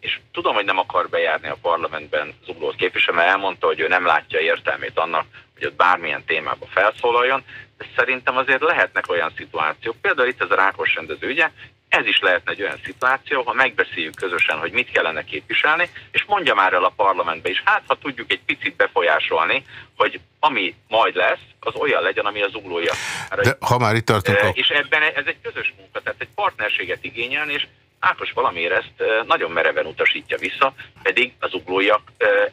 És tudom, hogy nem akar bejárni a parlamentben Zuglót képviselő, mert elmondta, hogy ő nem látja értelmét annak, hogy ott bármilyen témába felszólaljon, de szerintem azért lehetnek olyan szituációk, például itt ez a Rákos rendező ügye, ez is lehetne egy olyan szituáció, ha megbeszéljük közösen, hogy mit kellene képviselni, és mondja már el a parlamentbe is, hát ha tudjuk egy picit befolyásolni, hogy ami majd lesz, az olyan legyen, ami az uglója. De ha már itt tartunk... És ebben ez egy közös munka, tehát egy partnerséget igényelni, és Ákos valamiért ezt nagyon mereven utasítja vissza, pedig az uglóiak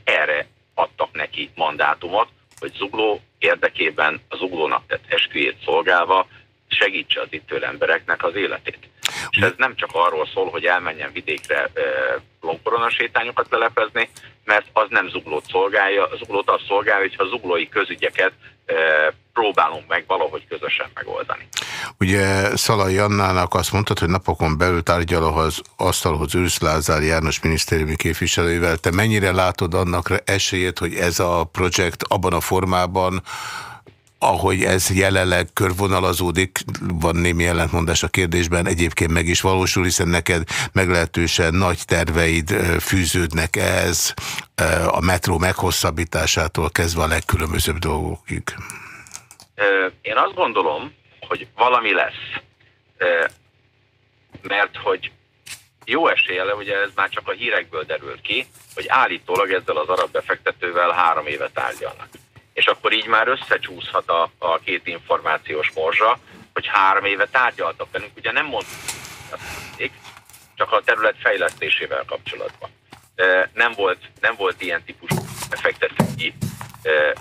erre adtak neki mandátumot, hogy zugló érdekében az uglónak tett esküjét szolgálva segítse az itt embereknek az életét. És ez nem csak arról szól, hogy elmenjen vidékre e, longkorona mert az nem zuglót szolgálja, az zuglót az szolgálja, hogyha a zuglói közügyeket e, próbálunk meg valahogy közösen megoldani. Ugye Szalai Annának azt mondtad, hogy napokon belül tárgyalóhoz, asztalhoz ülsz Lázár János minisztériumi képviselővel. Te mennyire látod annak esélyét, hogy ez a projekt abban a formában, ahogy ez jelenleg körvonalazódik, van némi ellentmondás a kérdésben, egyébként meg is valósul, hiszen neked meglehetősen nagy terveid fűződnek ez a metró meghosszabbításától kezdve a legkülönbözőbb dolgokig. Én azt gondolom, hogy valami lesz, mert hogy jó esélye, ugye ez már csak a hírekből derült ki, hogy állítólag ezzel az arab befektetővel három éve tárgyalnak és akkor így már összecsúszhat a, a két információs morzsa, hogy három éve tárgyaltak velünk, ugye nem mondtuk, csak a terület fejlesztésével kapcsolatban. Nem volt, nem volt ilyen típusú befektetői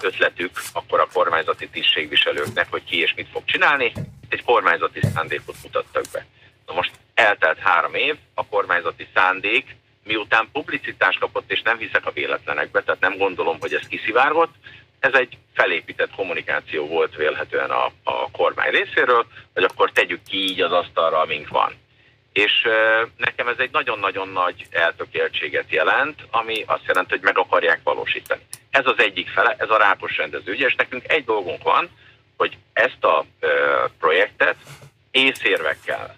ötletük akkor a kormányzati tisztségviselőknek, hogy ki és mit fog csinálni, egy kormányzati szándékot mutattak be. Na most eltelt három év, a kormányzati szándék, miután publicitást kapott, és nem hiszek a véletlenekbe, tehát nem gondolom, hogy ez kiszivárgott, ez egy felépített kommunikáció volt vélhetően a, a kormány részéről, hogy akkor tegyük ki így az asztalra, amink van. És nekem ez egy nagyon-nagyon nagy eltökéltséget jelent, ami azt jelenti, hogy meg akarják valósítani. Ez az egyik fele, ez a rákos rendező és nekünk egy dolgunk van, hogy ezt a projektet észérvekkel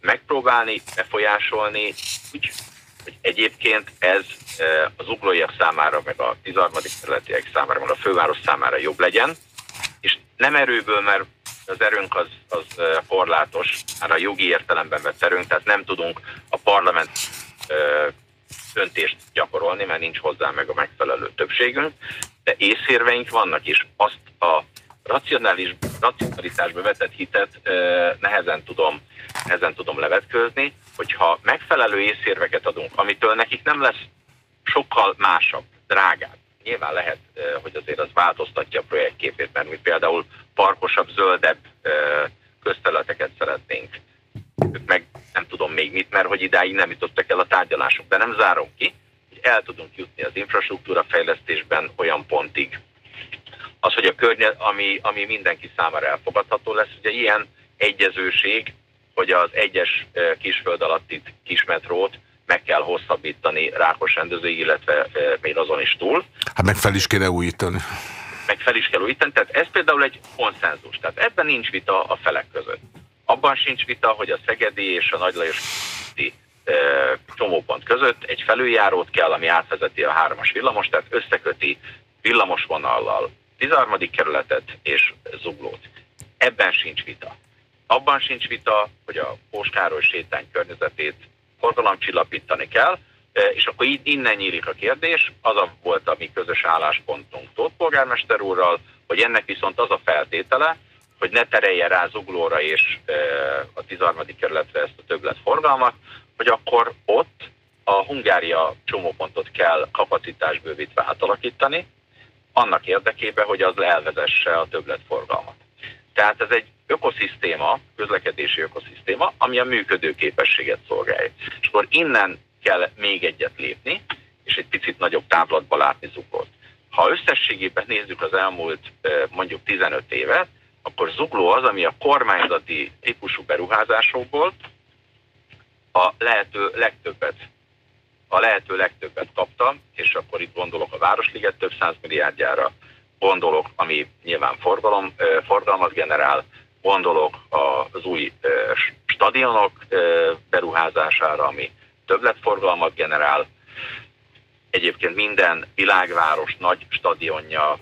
megpróbálni, befolyásolni, úgy hogy egyébként ez e, az uglóiak számára, meg a 13. területiek számára, meg a főváros számára jobb legyen, és nem erőből, mert az erőnk az, az e, korlátos, már a jogi értelemben vett erőnk, tehát nem tudunk a parlament e, döntést gyakorolni, mert nincs hozzá meg a megfelelő többségünk, de észérveink vannak, és azt a racionális, racionalitásba vetett hitet nehezen tudom, nehezen tudom levetkőzni, hogyha megfelelő észérveket adunk, amitől nekik nem lesz sokkal másabb, drágább. Nyilván lehet, hogy azért az változtatja a projektképét, mert mi például parkosabb, zöldebb közterületeket szeretnénk. Ők meg nem tudom még mit, mert hogy idáig nem jutottak el a tárgyalások, de nem zárom ki, hogy el tudunk jutni az infrastruktúra fejlesztésben olyan pontig, az, hogy a környezet, ami, ami mindenki számára elfogadható lesz, ugye ilyen egyezőség hogy az egyes kisföld alatti kismetrót meg kell hosszabbítani Rákos rendezőig, illetve még azon is túl. Hát meg fel is kéne újítani. Meg fel is kell újítani, tehát ez például egy konszenzus. Tehát ebben nincs vita a felek között. Abban sincs vita, hogy a Szegedi és a Nagy Lajos csomópont között egy felüljárót kell, ami átvezeti a hármas villamos, tehát összeköti villamosvonallal 13. kerületet és Zuglót. Ebben sincs vita. Abban sincs vita, hogy a Póskároly sétány környezetét forgalomcsillapítani kell, e, és akkor így innen nyílik a kérdés, az a volt a mi közös álláspontunk Tóth polgármester úrral, hogy ennek viszont az a feltétele, hogy ne terelje rá Zuglóra és e, a 13. kerületre ezt a többlet forgalmat, hogy akkor ott a Hungária csomópontot kell kapacitásbővítve átalakítani, annak érdekében, hogy az elvezesse a többletforgalmat. Tehát ez egy ökoszisztéma, közlekedési ökoszisztéma, ami a működő képességet szolgálja. És akkor innen kell még egyet lépni, és egy picit nagyobb távlatba látni Zuglót. Ha összességében nézzük az elmúlt mondjuk 15 évet, akkor Zugló az, ami a kormányzati típusú beruházásokból a lehető legtöbbet a lehető legtöbbet kaptam, és akkor itt gondolok a Városliget több száz milliárdjára, gondolok, ami nyilván forgalom, forgalmat generál, gondolok az új stadionok beruházására, ami többletforgalmat generál. Egyébként minden világváros nagy stadionja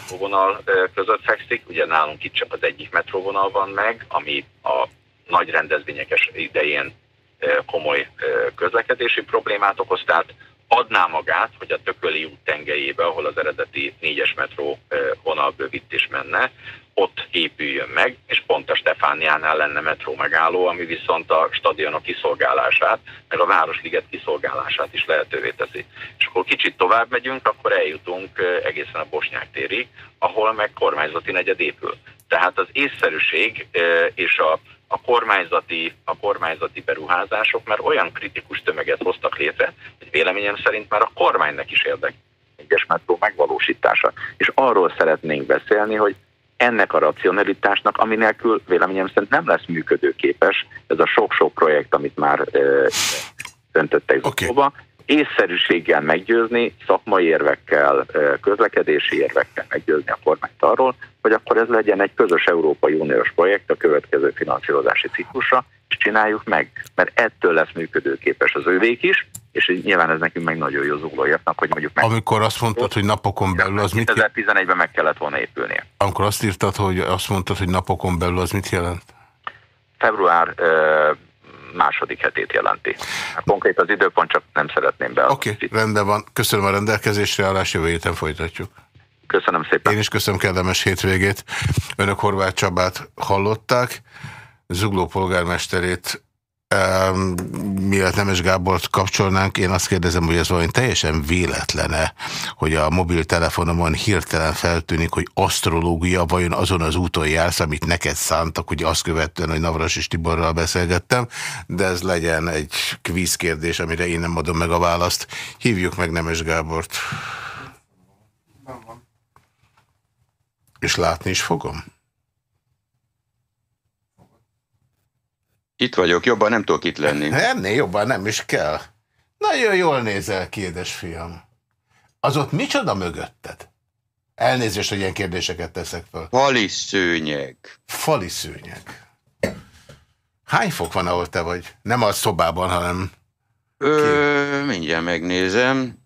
metróvonal között fekszik, ugye nálunk itt csak az egyik metróvonal van meg, ami a nagy rendezvények idején komoly közlekedési problémát okoz, tehát adná magát, hogy a Tököli út tengelyébe, ahol az eredeti négyes metró vonal bővítés menne, ott épüljön meg, és pont a Stefániánál lenne metró megálló, ami viszont a stadionok kiszolgálását, meg a Városliget kiszolgálását is lehetővé teszi. És akkor kicsit tovább megyünk, akkor eljutunk egészen a Bosnyák térig, ahol meg kormányzati negyed épül. Tehát az észszerűség és a a kormányzati, a kormányzati beruházások, mert olyan kritikus tömeget hoztak létre, hogy véleményem szerint már a kormánynak is érdek egyes metró megvalósítása. És arról szeretnénk beszélni, hogy ennek a racionalitásnak, ami nélkül véleményem szerint nem lesz működőképes ez a sok-sok projekt, amit már döntöttek okay észszerűséggel meggyőzni, szakmai érvekkel, közlekedési érvekkel meggyőzni a kormányt arról, hogy akkor ez legyen egy közös Európai Uniós projekt a következő finanszírozási ciklusra, és csináljuk meg, mert ettől lesz működőképes az övék is, és nyilván ez nekünk meg nagyon jó zuglóiaknak, hogy mondjuk meg... Amikor azt mondtad, hogy napokon belül az mit... 2011-ben meg kellett volna épülnie. Amikor azt írtad, hogy azt mondtad, hogy napokon belül az mit jelent? Február második hetét jelenti. Konkrét az időpont, csak nem szeretném be. Oké, okay, rendben van. Köszönöm a rendelkezésre, állás jövő héten folytatjuk. Köszönöm szépen. Én is köszönöm kellemes hétvégét. Önök Horváth Csabát hallották. Zugló polgármesterét mielőtt Nemes Gábort kapcsolnánk, én azt kérdezem, hogy ez valami teljesen véletlene, hogy a mobiltelefonomon hirtelen feltűnik, hogy asztrológia, vajon azon az úton jársz, amit neked szántak, hogy azt követően, hogy Navras és Tiborral beszélgettem, de ez legyen egy kvíz kérdés, amire én nem adom meg a választ. Hívjuk meg Nemes Gábort. És látni is fogom? Itt vagyok, jobban nem tudok itt lenni. Ennél jobban nem is kell. Nagyon jól nézel ki, édesfiam. Az ott micsoda mögötted? Elnézést, hogy ilyen kérdéseket teszek fel. Fali szőnyeg. Fali szőnyeg. Hány fok van, ahol te vagy? Nem a szobában, hanem... Ö, mindjárt megnézem.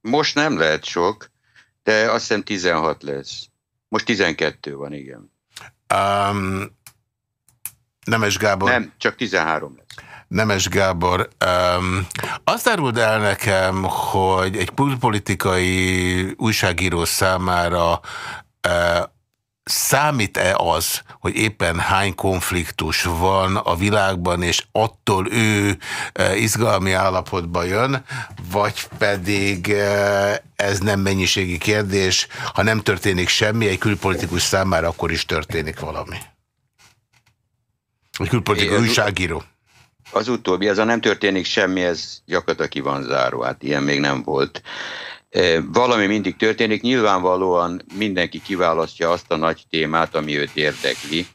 Most nem lehet sok, de azt hiszem 16 lesz. Most 12 van, igen. Um, Nemes Gábor. Nem, csak 13 lesz. Nemes Gábor, um, azt áruld el nekem, hogy egy politikai újságíró számára uh, számít-e az, hogy éppen hány konfliktus van a világban, és attól ő izgalmi állapotba jön, vagy pedig ez nem mennyiségi kérdés, ha nem történik semmi, egy külpolitikus számára akkor is történik valami? Egy külpolitikai újságíró. Az utóbbi, ez a nem történik semmi, ez gyakorlatilag ki van záró, hát ilyen még nem volt. E, valami mindig történik, nyilvánvalóan mindenki kiválasztja azt a nagy témát, ami őt érdekli,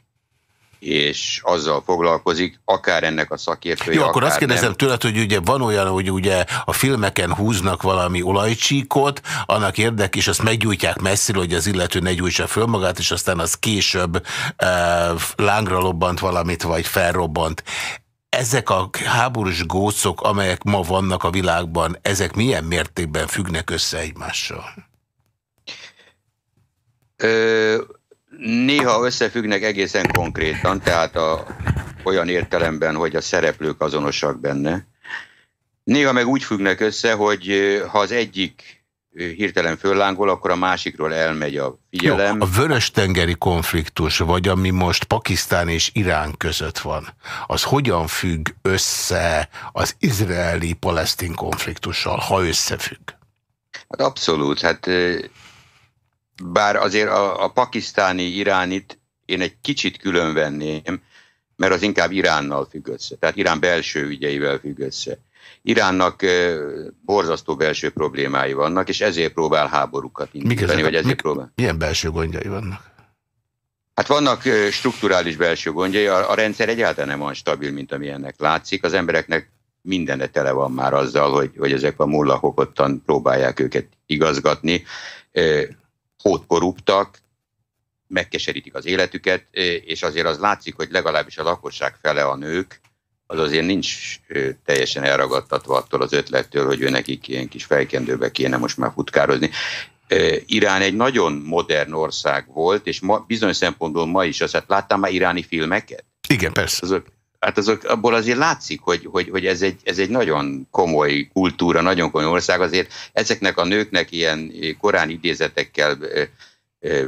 és azzal foglalkozik, akár ennek a szakértője, Jó, akkor azt kérdezem nem. tőled, hogy ugye van olyan, hogy ugye a filmeken húznak valami olajcsíkot, annak érdek, és azt meggyújtják messzire, hogy az illető ne gyújtsa föl magát, és aztán az később e, lángra lobbant valamit, vagy felrobbant. Ezek a háborús gócok, amelyek ma vannak a világban, ezek milyen mértékben függnek össze egymással? Ö, néha összefüggnek egészen konkrétan, tehát a, olyan értelemben, hogy a szereplők azonosak benne. Néha meg úgy függnek össze, hogy ha az egyik hirtelen föllángol, akkor a másikról elmegy a figyelem. Jó, a vörös-tengeri konfliktus, vagy ami most Pakisztán és Irán között van, az hogyan függ össze az izraeli-palesztin konfliktussal, ha összefügg? Hát abszolút, hát bár azért a, a pakisztáni iránit én egy kicsit külön venném, mert az inkább Iránnal függ össze, tehát Irán belső ügyeivel függ össze. Iránnak borzasztó belső problémái vannak, és ezért próbál háborúkat indítani, vagy ezért mik, próbál. Milyen belső gondjai vannak? Hát vannak strukturális belső gondjai, a, a rendszer egyáltalán nem olyan stabil, mint amilyennek látszik. Az embereknek mindenne tele van már azzal, hogy, hogy ezek a mullahok ottan próbálják őket igazgatni. Hótkorruptak, megkeserítik az életüket, és azért az látszik, hogy legalábbis a lakosság fele a nők, az azért nincs teljesen elragadtatva attól az ötlettől, hogy ő nekik ilyen kis fejkendőbe kéne most már futkározni. Irán egy nagyon modern ország volt, és ma, bizonyos szempontból ma is az, hát láttam már iráni filmeket? Igen, persze. Azok, hát azok, abból azért látszik, hogy, hogy, hogy ez, egy, ez egy nagyon komoly kultúra, nagyon komoly ország, azért ezeknek a nőknek ilyen korán idézetekkel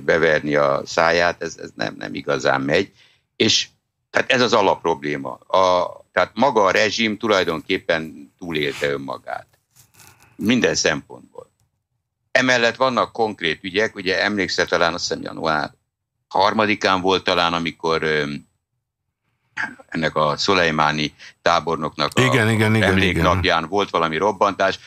beverni a száját, ez, ez nem, nem igazán megy. És tehát ez az alapprobléma. A, tehát maga a rezsim tulajdonképpen túlélte önmagát. Minden szempontból. Emellett vannak konkrét ügyek, ugye emlékszel talán azt hiszem január harmadikán volt talán, amikor ennek a Szolejmáni tábornoknak a igen, igen, igen, emléknapján igen. volt valami robbantás.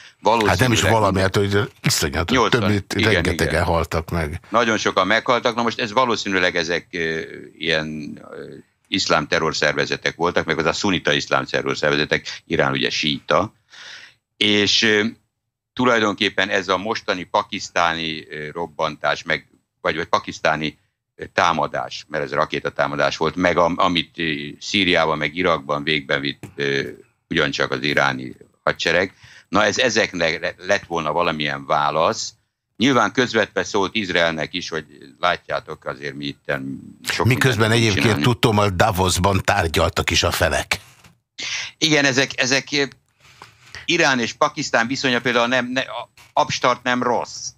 Hát nem is valami, hát hogy iszonyat, 80, több, mint igen, rengetegen igen. haltak meg. Nagyon sokan meghaltak, na most ez valószínűleg ezek uh, ilyen uh, iszlám terrorszervezetek voltak, meg az a szunita iszlám terrorszervezetek, Irán ugye síta, és uh, tulajdonképpen ez a mostani pakisztáni robbantás, meg, vagy, vagy pakisztáni támadás, mert ez rakétatámadás volt, meg amit Szíriában, meg Irakban végben vitt ugyancsak az iráni hadsereg. Na ez ezeknek lett volna valamilyen válasz. Nyilván közvetve szólt Izraelnek is, hogy látjátok azért mi itt sok Miközben egyébként tudtom, hogy Davosban tárgyaltak is a felek. Igen, ezek, ezek Irán és Pakisztán viszonya például nem, ne, abstart nem rossz.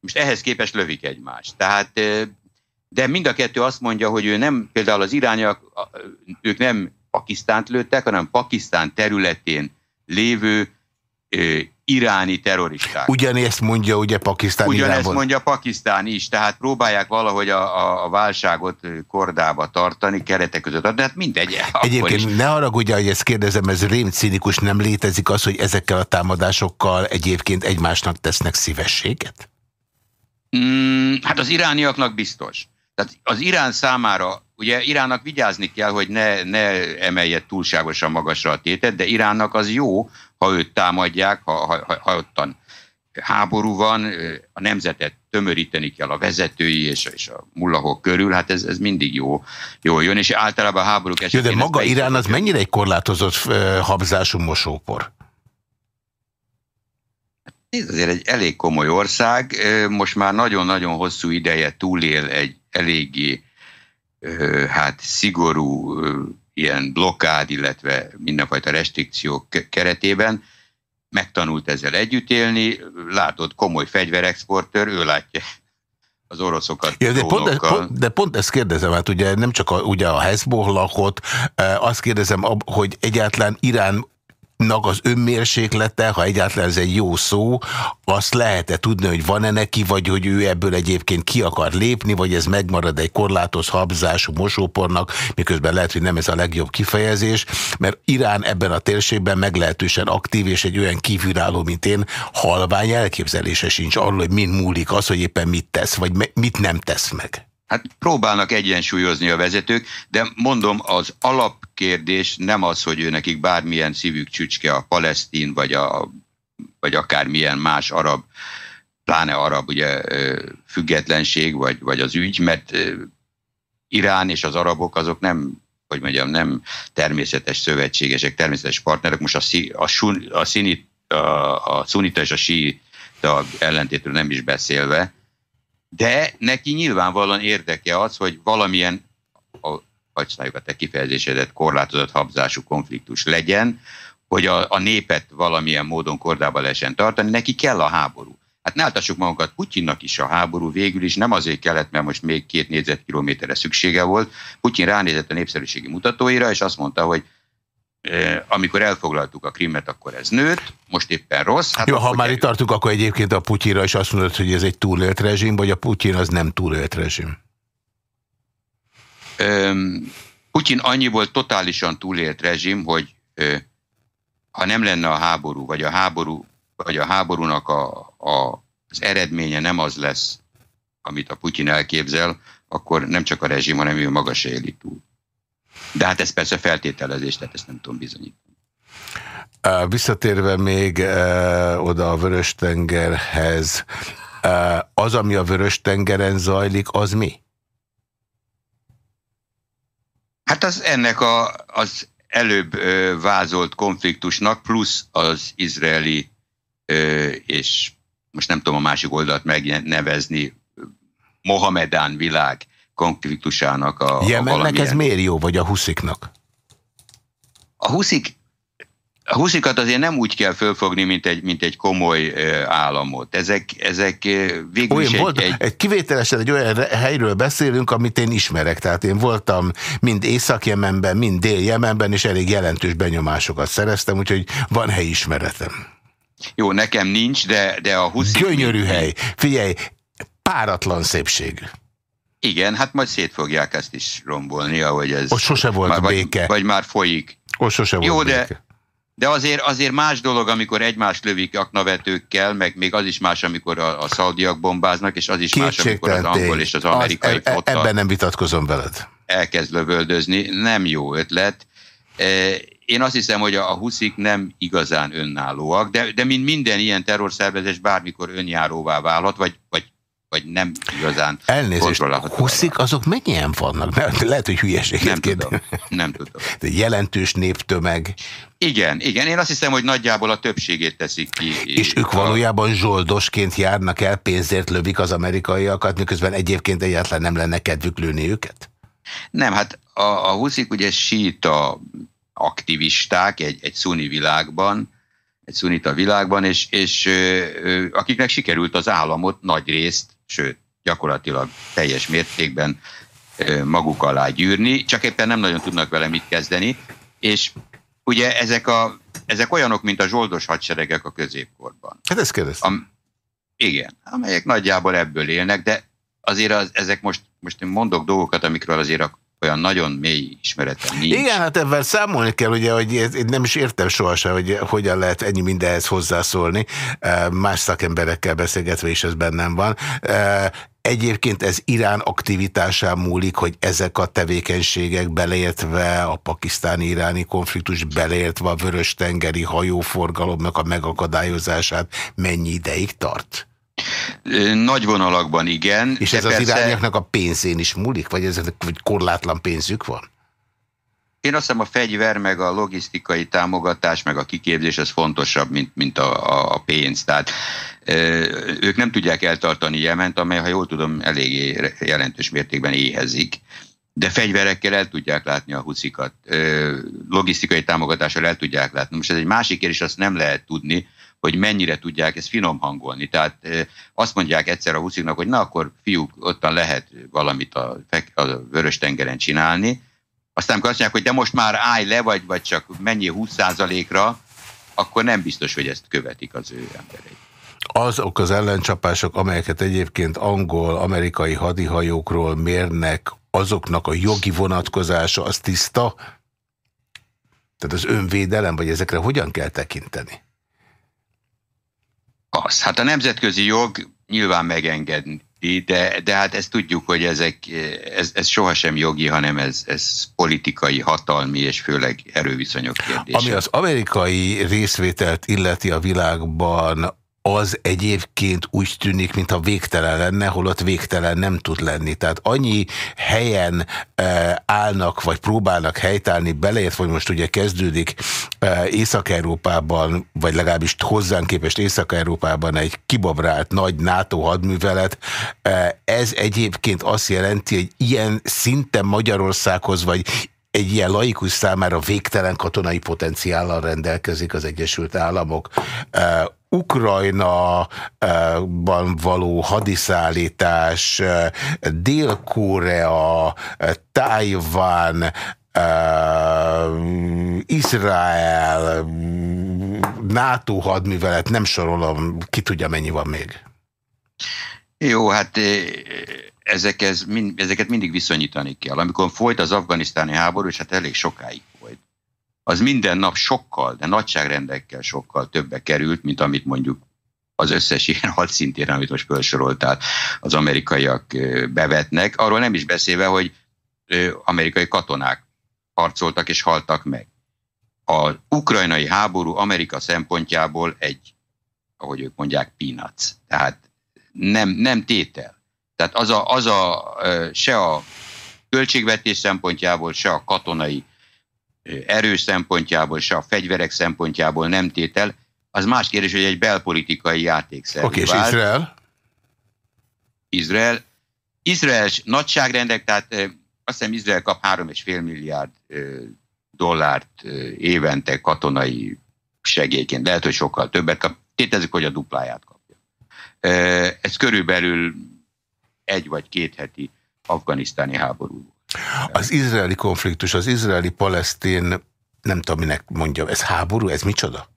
Most ehhez képest lövik egymást. Tehát de mind a kettő azt mondja, hogy ő nem, például az irányak, ők nem Pakisztánt lőttek, hanem Pakisztán területén lévő ö, iráni terroristák. Ugyanezt mondja ugye Pakisztán Ugyanezt Iránban. mondja Pakisztán is, tehát próbálják valahogy a, a, a válságot kordába tartani, keretek között, de hát mindegy. Egyébként is. ne haragudja, hogy ezt kérdezem, ez rém cínikus, nem létezik az, hogy ezekkel a támadásokkal egyébként egymásnak tesznek szívességet? Mm, hát az irániaknak biztos. Tehát az Irán számára, ugye Iránnak vigyázni kell, hogy ne, ne emelje túlságosan magasra a tétet, de Iránnak az jó, ha őt támadják, ha, ha, ha ottan háború van, a nemzetet tömöríteni kell a vezetői és, és a mullahok körül, hát ez, ez mindig jó, jó jön, és általában a háborúk esetén... Jó, de maga Irán az mennyire egy korlátozott habzású mosópor? Azért egy elég komoly ország, most már nagyon-nagyon hosszú ideje túlél egy eléggé hát szigorú ilyen blokkád, illetve mindenfajta restrikciók keretében, megtanult ezzel együtt élni, látod, komoly fegyverexportőr, ő látja az oroszokat. Ja, de, pont, pont, de pont ezt kérdezem, hát ugye nem csak a, ugye a Hezbollahot, azt kérdezem, hogy egyáltalán Irán az önmérséklete, ha egyáltalán ez egy jó szó, azt lehet-e tudni, hogy van-e neki, vagy hogy ő ebből egyébként ki akar lépni, vagy ez megmarad egy korlátoz habzású mosópornak, miközben lehet, hogy nem ez a legjobb kifejezés, mert Irán ebben a térségben meglehetősen aktív, és egy olyan kívülálló, mint én, halvány elképzelése sincs arról, hogy mind múlik az, hogy éppen mit tesz, vagy mit nem tesz meg. Hát próbálnak egyensúlyozni a vezetők, de mondom, az alapkérdés nem az, hogy ő nekik bármilyen szívük csücske a palesztin, vagy, a, vagy akármilyen más arab, pláne arab ugye, függetlenség, vagy, vagy az ügy, mert Irán és az arabok azok nem hogy mondjam, nem természetes szövetségesek, természetes partnerek. Most a, szí, a, sun, a, színit, a, a szunita és a síta ellentétről nem is beszélve, de neki nyilvánvalóan érdeke az, hogy valamilyen, a, használjuk a te kifejezésedet, korlátozott habzású konfliktus legyen, hogy a, a népet valamilyen módon kordába lehessen tartani, neki kell a háború. Hát ne áltassuk magunkat, Putyinnak is a háború végül is nem azért kellett, mert most még két négyzetkilométerre szüksége volt. Putyin ránézett a népszerűségi mutatóira, és azt mondta, hogy amikor elfoglaltuk a krimet, akkor ez nőtt, most éppen rossz. Hát Jó, ha már itt tartunk, akkor egyébként a Putyinra is azt mondod, hogy ez egy túlélt rezsim, vagy a Putyin az nem túlélt rezsim? Putyin annyiból totálisan túlélt rezsim, hogy ha nem lenne a háború, vagy a háború, vagy a háborúnak a, a, az eredménye nem az lesz, amit a Putyin elképzel, akkor nem csak a rezsim, hanem ő maga se éli túl. De hát ez persze feltételezés, tehát ezt nem tudom bizonyítani. Visszatérve még oda a Vörös-tengerhez, az, ami a Vörös-tengeren zajlik, az mi? Hát az ennek a, az előbb uh, vázolt konfliktusnak, plusz az izraeli és most nem tudom a másik oldalt megnevezni, Mohamedán világ konfliktusának a, Jemennek a ez miért jó, vagy a husziknak? A huszik a huszikat azért nem úgy kell fölfogni, mint egy, mint egy komoly államot. Ezek, ezek végül olyan, is volt, egy, egy... Kivételesen egy olyan helyről beszélünk, amit én ismerek. Tehát én voltam mind Észak-Jemenben, mind Dél-Jemenben, és elég jelentős benyomásokat szereztem, úgyhogy van helyismeretem. Jó, nekem nincs, de, de a huszik... Gyönyörű hely. Figyelj, páratlan szépség. Igen, hát majd szét fogják ezt is rombolni, ahogy ez... Ott sose volt már, béke. Vagy, vagy már folyik. Ott sose volt Jó, béke. de, de azért, azért más dolog, amikor egymást lövik aknavetőkkel, meg még az is más, amikor a, a szaudiak bombáznak, és az is más, amikor az angol és az amerikai az, e- flotta... Ebben nem vitatkozom veled. Elkezd lövöldözni. Nem jó ötlet. E, én azt hiszem, hogy a huszik nem igazán önállóak, de, de mint minden ilyen terrorszervezés bármikor önjáróvá válhat, vagy, vagy vagy nem igazán Elnézést, huszik azok mennyien vannak? Ne, lehet, hogy hülyeséget Nem tudom, nem tudom. De jelentős néptömeg. Igen, igen, én azt hiszem, hogy nagyjából a többségét teszik ki. És ők valójában zsoldosként járnak el, pénzért lövik az amerikaiakat, miközben egyébként egyáltalán nem lenne kedvük lőni őket? Nem, hát a, a huszik ugye síta aktivisták egy, egy szuni világban, egy szunita világban, és, és ö, ö, akiknek sikerült az államot nagy részt sőt, gyakorlatilag teljes mértékben maguk alá gyűrni, csak éppen nem nagyon tudnak vele mit kezdeni, és ugye ezek, a, ezek olyanok, mint a zsoldos hadseregek a középkorban. Hát ezt kérdeztem. Am, igen, amelyek nagyjából ebből élnek, de azért az, ezek most, most én mondok dolgokat, amikről azért a olyan nagyon mély ismeretem nincs. Igen, hát ebben számolni kell, ugye, hogy én nem is értem sohasem, hogy hogyan lehet ennyi mindenhez hozzászólni. Más szakemberekkel beszélgetve is ez bennem van. Egyébként ez Irán aktivitásán múlik, hogy ezek a tevékenységek beleértve a pakisztáni-iráni konfliktus, beleértve a vörös-tengeri hajóforgalomnak a megakadályozását mennyi ideig tart? Nagy vonalakban igen. És ez az irányoknak a pénzén is múlik? Vagy ez vagy korlátlan pénzük van? Én azt hiszem a fegyver, meg a logisztikai támogatás, meg a kiképzés az fontosabb, mint, mint a, a, pénz. Tehát ők nem tudják eltartani Jement, amely, ha jól tudom, eléggé jelentős mértékben éhezik. De fegyverekkel el tudják látni a huszikat. Logisztikai támogatással el tudják látni. Most ez egy másik kérdés, azt nem lehet tudni, hogy mennyire tudják ezt finom hangolni. Tehát azt mondják egyszer a husziknak, hogy na akkor fiúk, ottan lehet valamit a, a vörös tengeren csinálni, aztán amikor azt mondják, hogy de most már állj le, vagy, vagy csak mennyi 20%-ra, akkor nem biztos, hogy ezt követik az ő emberei. Azok az ellencsapások, amelyeket egyébként angol, amerikai hadihajókról mérnek, azoknak a jogi vonatkozása az tiszta? Tehát az önvédelem, vagy ezekre hogyan kell tekinteni? Az. Hát a nemzetközi jog nyilván megenged, de, de hát ezt tudjuk, hogy ezek, ez, ez sohasem jogi, hanem ez, ez politikai, hatalmi és főleg erőviszonyok kérdése. Ami az amerikai részvételt illeti a világban, az egyébként úgy tűnik, mintha végtelen lenne, holott végtelen nem tud lenni. Tehát annyi helyen e, állnak, vagy próbálnak helytállni, beleért, hogy most ugye kezdődik e, Észak-Európában, vagy legalábbis hozzánk képest Észak-Európában egy kibabrált nagy NATO hadművelet. E, ez egyébként azt jelenti, hogy ilyen szinten Magyarországhoz, vagy egy ilyen laikus számára végtelen katonai potenciállal rendelkezik az Egyesült Államok. Ukrajna-ban való hadiszállítás, Dél-Korea, Tájván, Izrael, NATO hadművelet, nem sorolom, ki tudja mennyi van még. Jó, hát ezekhez, ezeket mindig viszonyítani kell. Amikor folyt az afganisztáni háború, és hát elég sokáig folyt, az minden nap sokkal, de nagyságrendekkel sokkal többe került, mint amit mondjuk az összes ilyen hadszintén, amit most felsoroltál, az amerikaiak bevetnek. Arról nem is beszélve, hogy amerikai katonák harcoltak és haltak meg. A ukrajnai háború Amerika szempontjából egy, ahogy ők mondják, peanuts. Tehát nem, nem tétel. Tehát az a, az a se a költségvetés szempontjából, se a katonai erő szempontjából, se a fegyverek szempontjából nem tétel, az más kérdés, hogy egy belpolitikai játékszer. Oké, okay, és Izrael? Izrael. Izrael nagyságrendek, tehát azt hiszem Izrael kap 3,5 milliárd dollárt évente katonai segélyként. Lehet, hogy sokkal többet kap. Tétezzük, hogy a dupláját kapja. Ez körülbelül egy vagy két heti afganisztáni háború. Az izraeli konfliktus, az izraeli-palesztin, nem tudom, minek mondjam, ez háború, ez micsoda?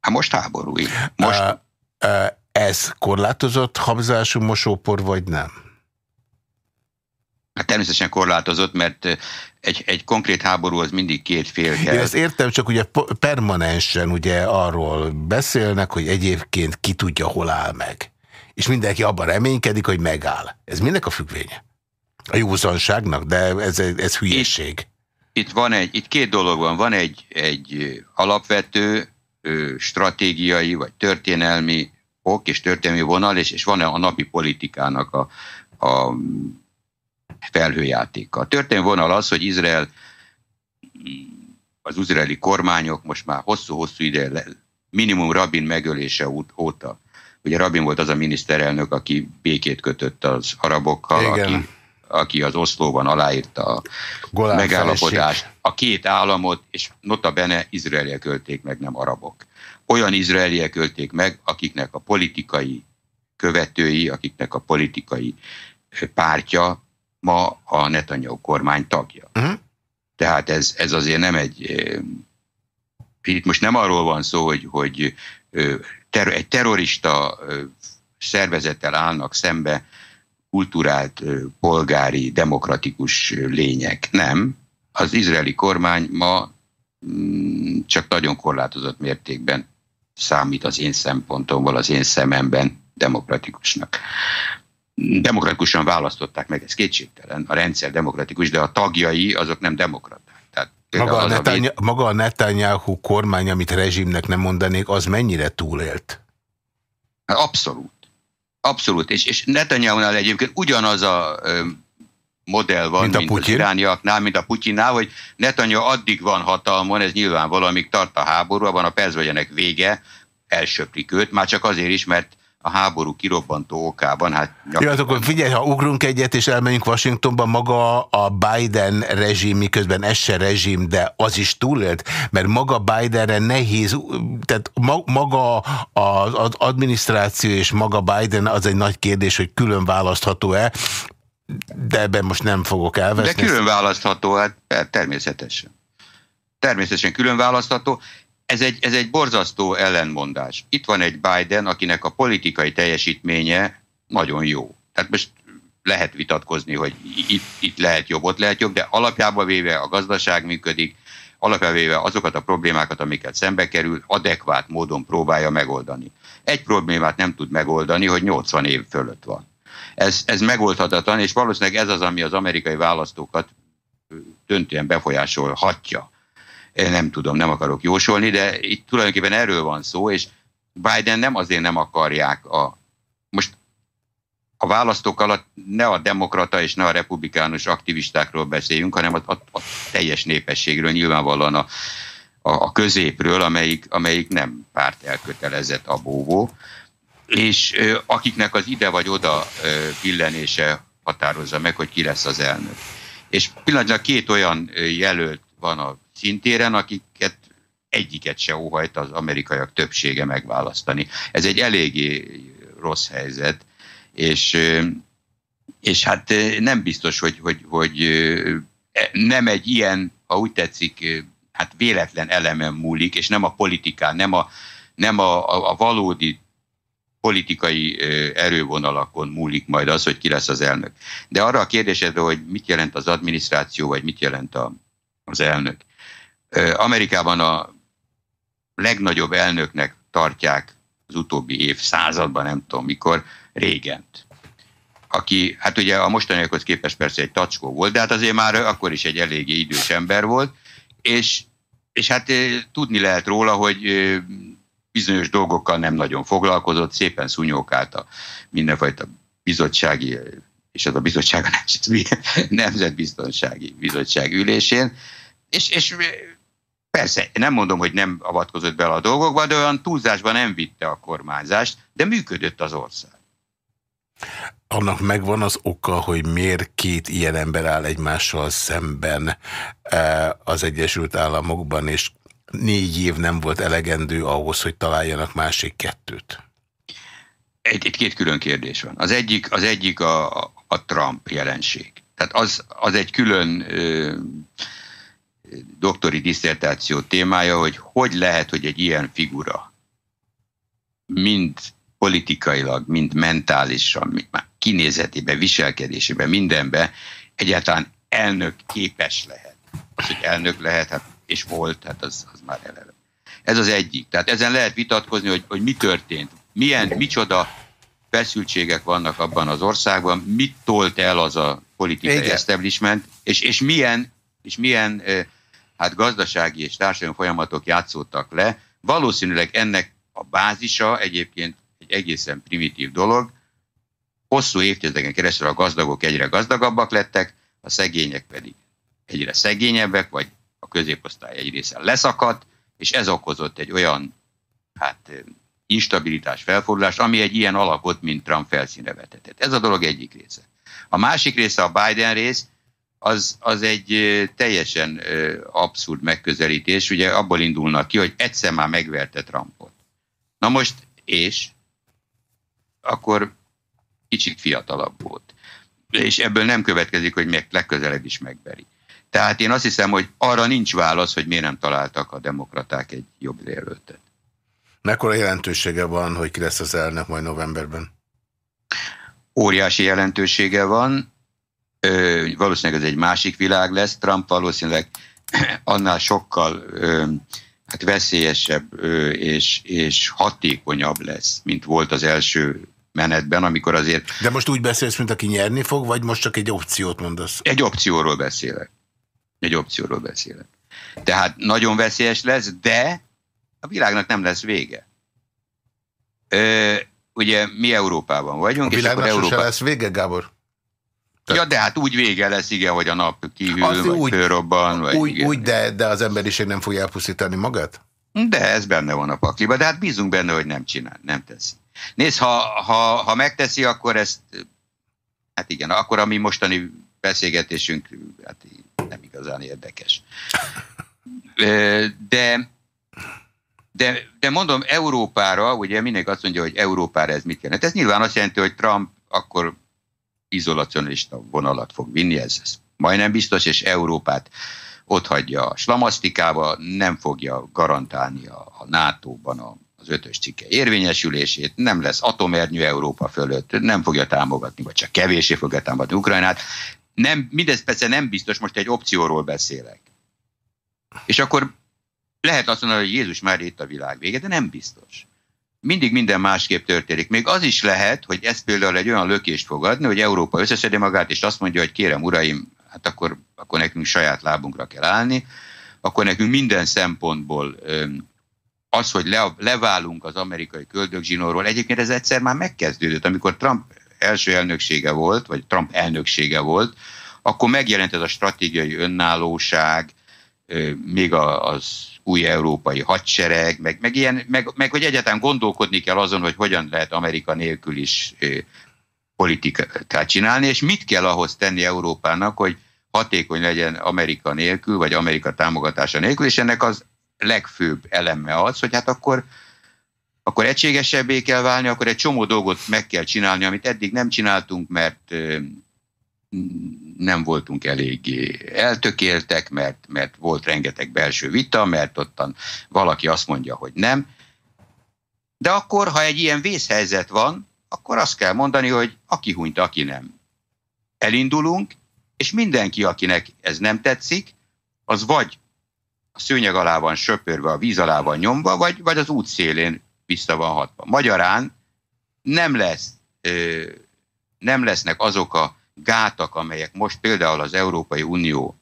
Hát most háború. Most... Uh, uh, ez korlátozott habzású mosópor, vagy nem? Hát természetesen korlátozott, mert egy, egy konkrét háború az mindig két fél kell. Én ezt értem, csak ugye permanensen ugye arról beszélnek, hogy egyébként ki tudja, hol áll meg és mindenki abban reménykedik, hogy megáll. Ez minek a függvénye? A józanságnak, de ez, ez hülyeség. Itt, itt van egy, itt két dolog van. Van egy, egy alapvető ö, stratégiai vagy történelmi ok és történelmi vonal, és, és van a napi politikának a, a felhőjátéka. A történelmi vonal az, hogy Izrael az izraeli kormányok most már hosszú-hosszú ide minimum rabin megölése óta Ugye Rabin volt az a miniszterelnök, aki békét kötött az arabokkal, aki, aki az Oszlóban aláírta a Golán megállapodást. Feleség. A két államot, és nota bene izraeliek ölték meg, nem arabok. Olyan izraeliek ölték meg, akiknek a politikai követői, akiknek a politikai pártja ma a Netanyahu kormány tagja. Uh-huh. Tehát ez, ez azért nem egy... Itt most nem arról van szó, hogy, hogy ter, egy terrorista szervezettel állnak szembe kulturált, polgári, demokratikus lények. Nem. Az izraeli kormány ma mm, csak nagyon korlátozott mértékben számít az én szempontomból, az én szememben demokratikusnak. Demokratikusan választották meg, ez kétségtelen. A rendszer demokratikus, de a tagjai azok nem demokraták. Maga, a Netanyahu, a maga a Netanyahu kormány, amit rezsimnek nem mondanék, az mennyire túlélt? Abszolút. Abszolút. És, és Netanyahu-nál egyébként ugyanaz a ö, modell van, mint, a mint az irániaknál, mint a Putyinnál, hogy Netanyahu addig van hatalmon, ez nyilván amíg tart a háború, abban a percben vége, elsöprik őt, már csak azért is, mert a háború kirobbantó okában. Hát Jó, hát akkor figyelj, ha ugrunk egyet és elmegyünk Washingtonba, maga a Biden rezsim, miközben ez se rezsim, de az is túlélt, mert maga Bidenre nehéz, tehát maga az adminisztráció és maga Biden az egy nagy kérdés, hogy külön választható-e, de ebben most nem fogok elveszni. De külön választható, hát természetesen. Természetesen külön választható ez egy, ez egy borzasztó ellenmondás. Itt van egy Biden, akinek a politikai teljesítménye nagyon jó. Tehát most lehet vitatkozni, hogy itt, itt lehet jobb, ott lehet jobb, de alapjában véve a gazdaság működik, alapvetően azokat a problémákat, amiket szembe kerül, adekvát módon próbálja megoldani. Egy problémát nem tud megoldani, hogy 80 év fölött van. Ez, ez megoldhatatlan, és valószínűleg ez az, ami az amerikai választókat döntően befolyásolhatja. Nem tudom, nem akarok jósolni, de itt tulajdonképpen erről van szó, és Biden nem azért nem akarják a... Most a választók alatt ne a demokrata és ne a republikánus aktivistákról beszéljünk, hanem a, a, a teljes népességről, nyilvánvalóan a, a, a középről, amelyik, amelyik nem párt elkötelezett a bóvó, és ö, akiknek az ide vagy oda ö, pillenése határozza meg, hogy ki lesz az elnök. És pillanatnyilag két olyan jelölt van a szintéren, akiket egyiket se óhajt az amerikaiak többsége megválasztani. Ez egy eléggé rossz helyzet, és, és hát nem biztos, hogy, hogy, hogy e, nem egy ilyen, ha úgy tetszik, hát véletlen elemen múlik, és nem a politikán, nem a, nem a, a, a valódi politikai erővonalakon múlik majd az, hogy ki lesz az elnök. De arra a kérdésedre, hogy mit jelent az adminisztráció, vagy mit jelent a, az elnök. Amerikában a legnagyobb elnöknek tartják az utóbbi évszázadban, nem tudom mikor, Régent. Aki, hát ugye a mostaniakhoz képest persze egy tacskó volt, de hát azért már akkor is egy eléggé idős ember volt, és, és hát tudni lehet róla, hogy bizonyos dolgokkal nem nagyon foglalkozott, szépen szúnyókált a mindenfajta bizottsági, és az a bizottság a Nemzetbiztonsági Bizottság ülésén, és, és persze, nem mondom, hogy nem avatkozott bele a dolgokba, de olyan túlzásban nem vitte a kormányzást, de működött az ország. Annak megvan az oka, hogy miért két ilyen ember áll egymással szemben az Egyesült Államokban, és négy év nem volt elegendő ahhoz, hogy találjanak másik kettőt? Egy, egy két külön kérdés van. Az egyik, az egyik a, a Trump jelenség. Tehát az, az egy külön ö, doktori diszertáció témája, hogy hogy lehet, hogy egy ilyen figura mind politikailag, mind mentálisan, mind kinézetében, viselkedésében, mindenben egyáltalán elnök képes lehet. Az, hogy elnök lehet, hát és volt, hát az, az már eleve. Ez az egyik. Tehát ezen lehet vitatkozni, hogy, hogy mi történt, milyen, micsoda feszültségek vannak abban az országban, mit tolt el az a politikai Igen. establishment, és, és milyen, és milyen hát gazdasági és társadalmi folyamatok játszódtak le. Valószínűleg ennek a bázisa egyébként egy egészen primitív dolog. Hosszú évtizedeken keresztül a gazdagok egyre gazdagabbak lettek, a szegények pedig egyre szegényebbek, vagy a középosztály egy része leszakadt, és ez okozott egy olyan hát, instabilitás, felfordulás, ami egy ilyen alapot, mint Trump felszínre vetetett. Ez a dolog egyik része. A másik része, a Biden rész, az, az egy teljesen abszurd megközelítés. Ugye abból indulnak ki, hogy egyszer már megverte Trumpot. Na most, és akkor kicsit fiatalabb volt. És ebből nem következik, hogy meg legközelebb is megveri. Tehát én azt hiszem, hogy arra nincs válasz, hogy miért nem találtak a demokraták egy jobb jelöltet. Mekkora jelentősége van, hogy ki lesz az elnök majd novemberben? Óriási jelentősége van. Ö, valószínűleg ez egy másik világ lesz. Trump valószínűleg annál sokkal ö, hát veszélyesebb ö, és, és hatékonyabb lesz, mint volt az első menetben, amikor azért... De most úgy beszélsz, mint aki nyerni fog, vagy most csak egy opciót mondasz? Egy opcióról beszélek. Egy opcióról beszélek. Tehát nagyon veszélyes lesz, de a világnak nem lesz vége. Ö, ugye mi Európában vagyunk. A és Európa... lesz vége, Gábor? Ja, de hát úgy vége lesz, igen, hogy a nap kihűl, Azt vagy úgy, fölrobban. Vagy úgy, úgy de, de az emberiség nem fogja elpusztítani magát? De ez benne van a pakliba, de hát bízunk benne, hogy nem csinál, nem teszi. Nézd, ha, ha, ha megteszi, akkor ezt, hát igen, akkor ami mostani beszélgetésünk, hát nem igazán érdekes. De, de, de mondom, Európára, ugye mindenki azt mondja, hogy Európára ez mit jelent. Ez nyilván azt jelenti, hogy Trump akkor izolacionista vonalat fog vinni, ez, ez majdnem biztos, és Európát ott hagyja a slamasztikába, nem fogja garantálni a, a NATO-ban a, az ötös cikke érvényesülését, nem lesz atomernyő Európa fölött, nem fogja támogatni, vagy csak kevésé fogja támogatni Ukrajnát. Nem, mindez persze nem biztos, most egy opcióról beszélek. És akkor lehet azt mondani, hogy Jézus már itt a világ vége, de nem biztos. Mindig minden másképp történik. Még az is lehet, hogy ez például egy olyan lökést fog adni, hogy Európa összeszedi magát, és azt mondja, hogy kérem, uraim, hát akkor, akkor nekünk saját lábunkra kell állni, akkor nekünk minden szempontból az, hogy le, leválunk az amerikai köldögzsinórról, egyébként ez egyszer már megkezdődött, amikor Trump első elnöksége volt, vagy Trump elnöksége volt, akkor megjelent ez a stratégiai önállóság, még az új európai hadsereg, meg, meg, ilyen, meg, meg hogy egyáltalán gondolkodni kell azon, hogy hogyan lehet Amerika nélkül is politikát csinálni, és mit kell ahhoz tenni Európának, hogy hatékony legyen Amerika nélkül, vagy Amerika támogatása nélkül, és ennek az legfőbb eleme az, hogy hát akkor, akkor egységesebbé kell válni, akkor egy csomó dolgot meg kell csinálni, amit eddig nem csináltunk, mert nem voltunk eléggé eltökéltek, mert, mert volt rengeteg belső vita, mert ottan valaki azt mondja, hogy nem. De akkor, ha egy ilyen vészhelyzet van, akkor azt kell mondani, hogy aki hunyt, aki nem. Elindulunk, és mindenki, akinek ez nem tetszik, az vagy a szőnyeg alá van söpörve, a víz alá van nyomva, vagy, vagy az út szélén vissza van hatva. Magyarán nem lesz, ö, nem lesznek azok a gátak, amelyek most például az Európai Unió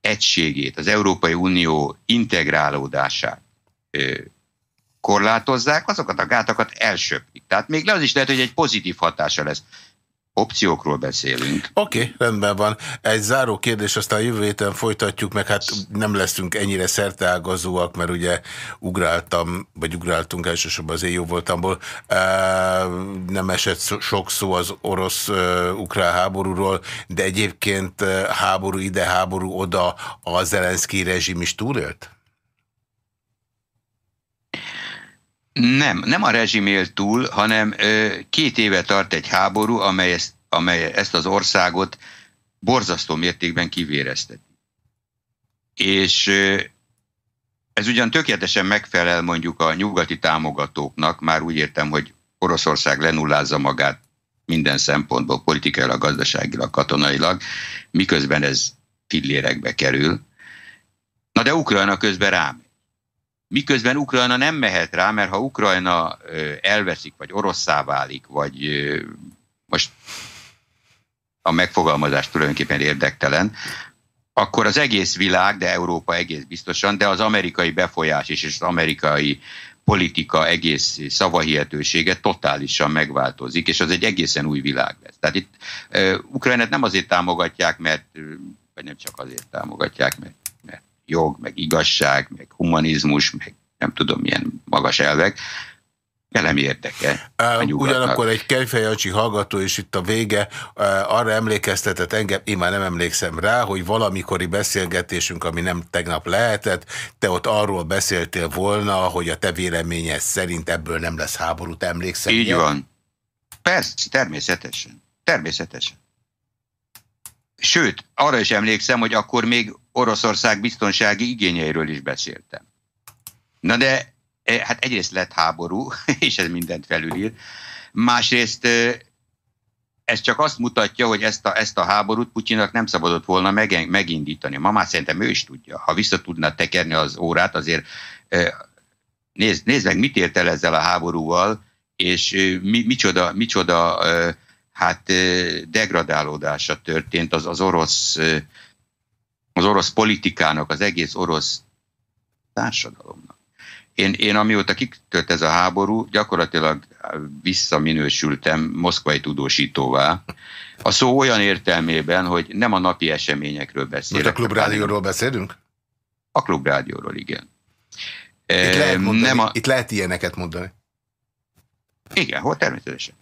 egységét, az Európai Unió integrálódását korlátozzák, azokat a gátakat elsöprik. Tehát még le az is lehet, hogy egy pozitív hatása lesz opciókról beszélünk. Oké, okay, rendben van. Egy záró kérdés, aztán jövő héten folytatjuk, meg hát nem leszünk ennyire szerteágazóak, mert ugye ugráltam, vagy ugráltunk elsősorban az én jó voltamból. Nem esett sok szó az orosz-ukrán háborúról, de egyébként háború ide, háború oda a Zelenszky rezsim is túlélt? Nem, nem a rezsim él túl, hanem ö, két éve tart egy háború, amely ezt, amely ezt az országot borzasztó mértékben kivérezteti. És ö, ez ugyan tökéletesen megfelel mondjuk a nyugati támogatóknak, már úgy értem, hogy Oroszország lenullázza magát minden szempontból, politikailag, gazdaságilag, katonailag, miközben ez fillérekbe kerül. Na de Ukrajna közben rám miközben Ukrajna nem mehet rá, mert ha Ukrajna elveszik, vagy oroszá válik, vagy most a megfogalmazás tulajdonképpen érdektelen, akkor az egész világ, de Európa egész biztosan, de az amerikai befolyás és az amerikai politika egész szavahihetősége totálisan megváltozik, és az egy egészen új világ lesz. Tehát itt Ukrajnát nem azért támogatják, mert, vagy nem csak azért támogatják, mert jog, meg igazság, meg humanizmus, meg nem tudom milyen magas elvek, de nem érdeke. Ugyanakkor egy Kejfejacsi hallgató, és itt a vége arra emlékeztetett engem, én már nem emlékszem rá, hogy valamikori beszélgetésünk, ami nem tegnap lehetett, te ott arról beszéltél volna, hogy a te véleményed szerint ebből nem lesz háborút, emlékszem? Így van. Persze, természetesen. Természetesen. Sőt, arra is emlékszem, hogy akkor még Oroszország biztonsági igényeiről is beszéltem. Na de e, hát egyrészt lett háború, és ez mindent felülír. Másrészt e, ez csak azt mutatja, hogy ezt a, ezt a háborút Putyinak nem szabadott volna meg, megindítani. Ma már szerintem ő is tudja. Ha vissza tudna tekerni az órát, azért e, nézd, nézd meg, mit ért el ezzel a háborúval, és mi, micsoda, micsoda hát degradálódása történt az, az orosz az orosz politikának, az egész orosz társadalomnak. Én, én amióta kikölt ez a háború, gyakorlatilag visszaminősültem moszkvai tudósítóvá. A szó olyan értelmében, hogy nem a napi eseményekről beszélek. Most a klubrádióról beszélünk? A klubrádióról, igen. Itt lehet, mondani, nem a... itt lehet ilyeneket mondani. Igen, hol természetesen.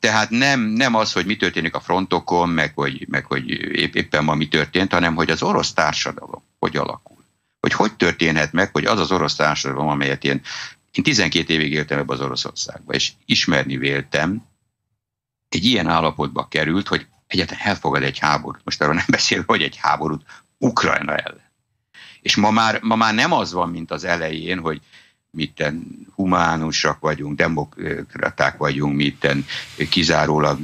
Tehát nem, nem az, hogy mi történik a frontokon, meg hogy, meg hogy épp, éppen ma mi történt, hanem hogy az orosz társadalom hogy alakul. Hogy hogy történhet meg, hogy az az orosz társadalom, amelyet én, én 12 évig éltem ebbe az Oroszországba, és ismerni véltem, egy ilyen állapotba került, hogy egyáltalán elfogad egy háborút. Most arról nem beszél, hogy egy háborút Ukrajna ellen. És ma már, ma már nem az van, mint az elején, hogy mitten humánusak vagyunk, demokraták vagyunk, mitten kizárólag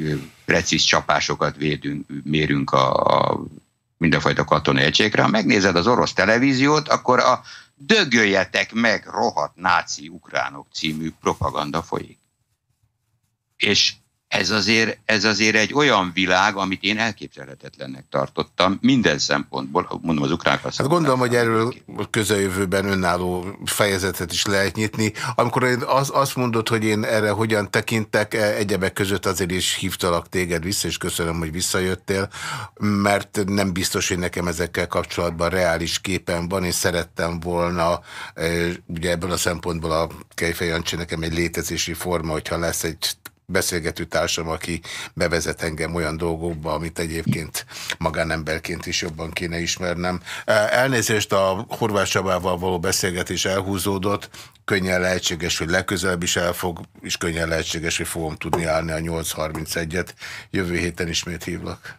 precíz csapásokat védünk, mérünk a, a mindenfajta katonai egységre. Ha megnézed az orosz televíziót, akkor a Dögöljetek meg, rohadt náci ukránok című propaganda folyik. És ez azért, ez azért egy olyan világ, amit én elképzelhetetlennek tartottam minden szempontból, mondom az ukránokra. Hát gondolom, hogy erről közeljövőben önálló fejezetet is lehet nyitni. Amikor az, azt mondod, hogy én erre hogyan tekintek, e, egyebek között azért is hívtalak téged vissza, és köszönöm, hogy visszajöttél, mert nem biztos, hogy nekem ezekkel kapcsolatban reális képen van, és szerettem volna, e, ugye ebből a szempontból a Kejfej Jancsi nekem egy létezési forma, hogyha lesz egy beszélgető társam, aki bevezet engem olyan dolgokba, amit egyébként magánemberként is jobban kéne ismernem. Elnézést a Horváth Csabával való beszélgetés elhúzódott, könnyen lehetséges, hogy legközelebb is elfog, és könnyen lehetséges, hogy fogom tudni állni a 8.31-et. Jövő héten ismét hívlak.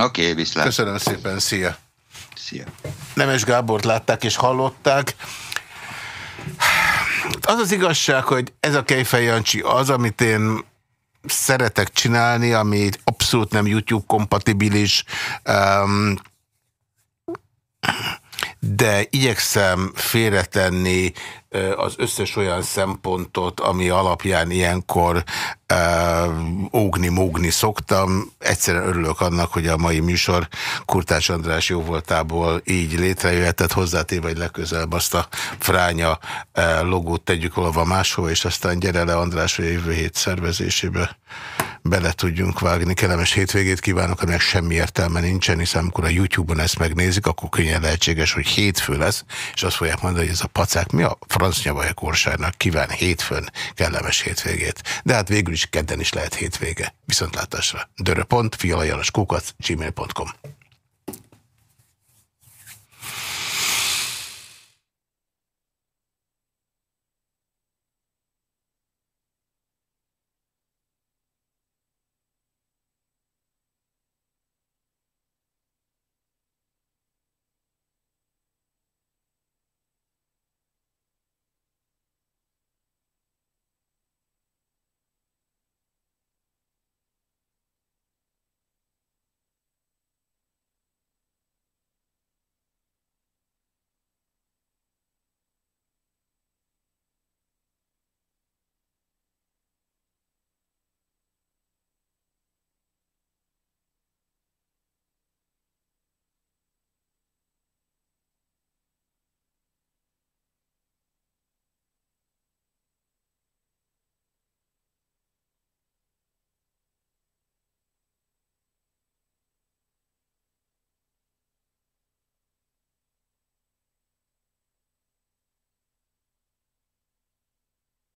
Oké, okay, viszlát. Köszönöm szépen, szia! Szia! Nemes Gábort látták és hallották. Az az igazság, hogy ez a Kejfej Jancsi az, amit én szeretek csinálni, ami abszolút nem YouTube kompatibilis, um, de igyekszem félretenni az összes olyan szempontot, ami alapján ilyenkor ógni-mógni szoktam. Egyszerűen örülök annak, hogy a mai műsor Kurtás András jóvoltából így létrejöhetett hozzátéve, vagy legközelebb azt a fránya logót tegyük valahova máshova, és aztán gyere le András, hogy a jövő hét szervezésébe bele tudjunk vágni. Kellemes hétvégét kívánok, aminek semmi értelme nincsen, hiszen amikor a YouTube-on ezt megnézik, akkor könnyen lehetséges, hogy hétfő lesz, és azt fogják mondani, hogy ez a pacák mi a vagy a korsárnak kíván hétfőn kellemes hétvégét. De hát végül is kedden is lehet hétvége. Viszontlátásra. Dörö.fialajanoskukac gmail.com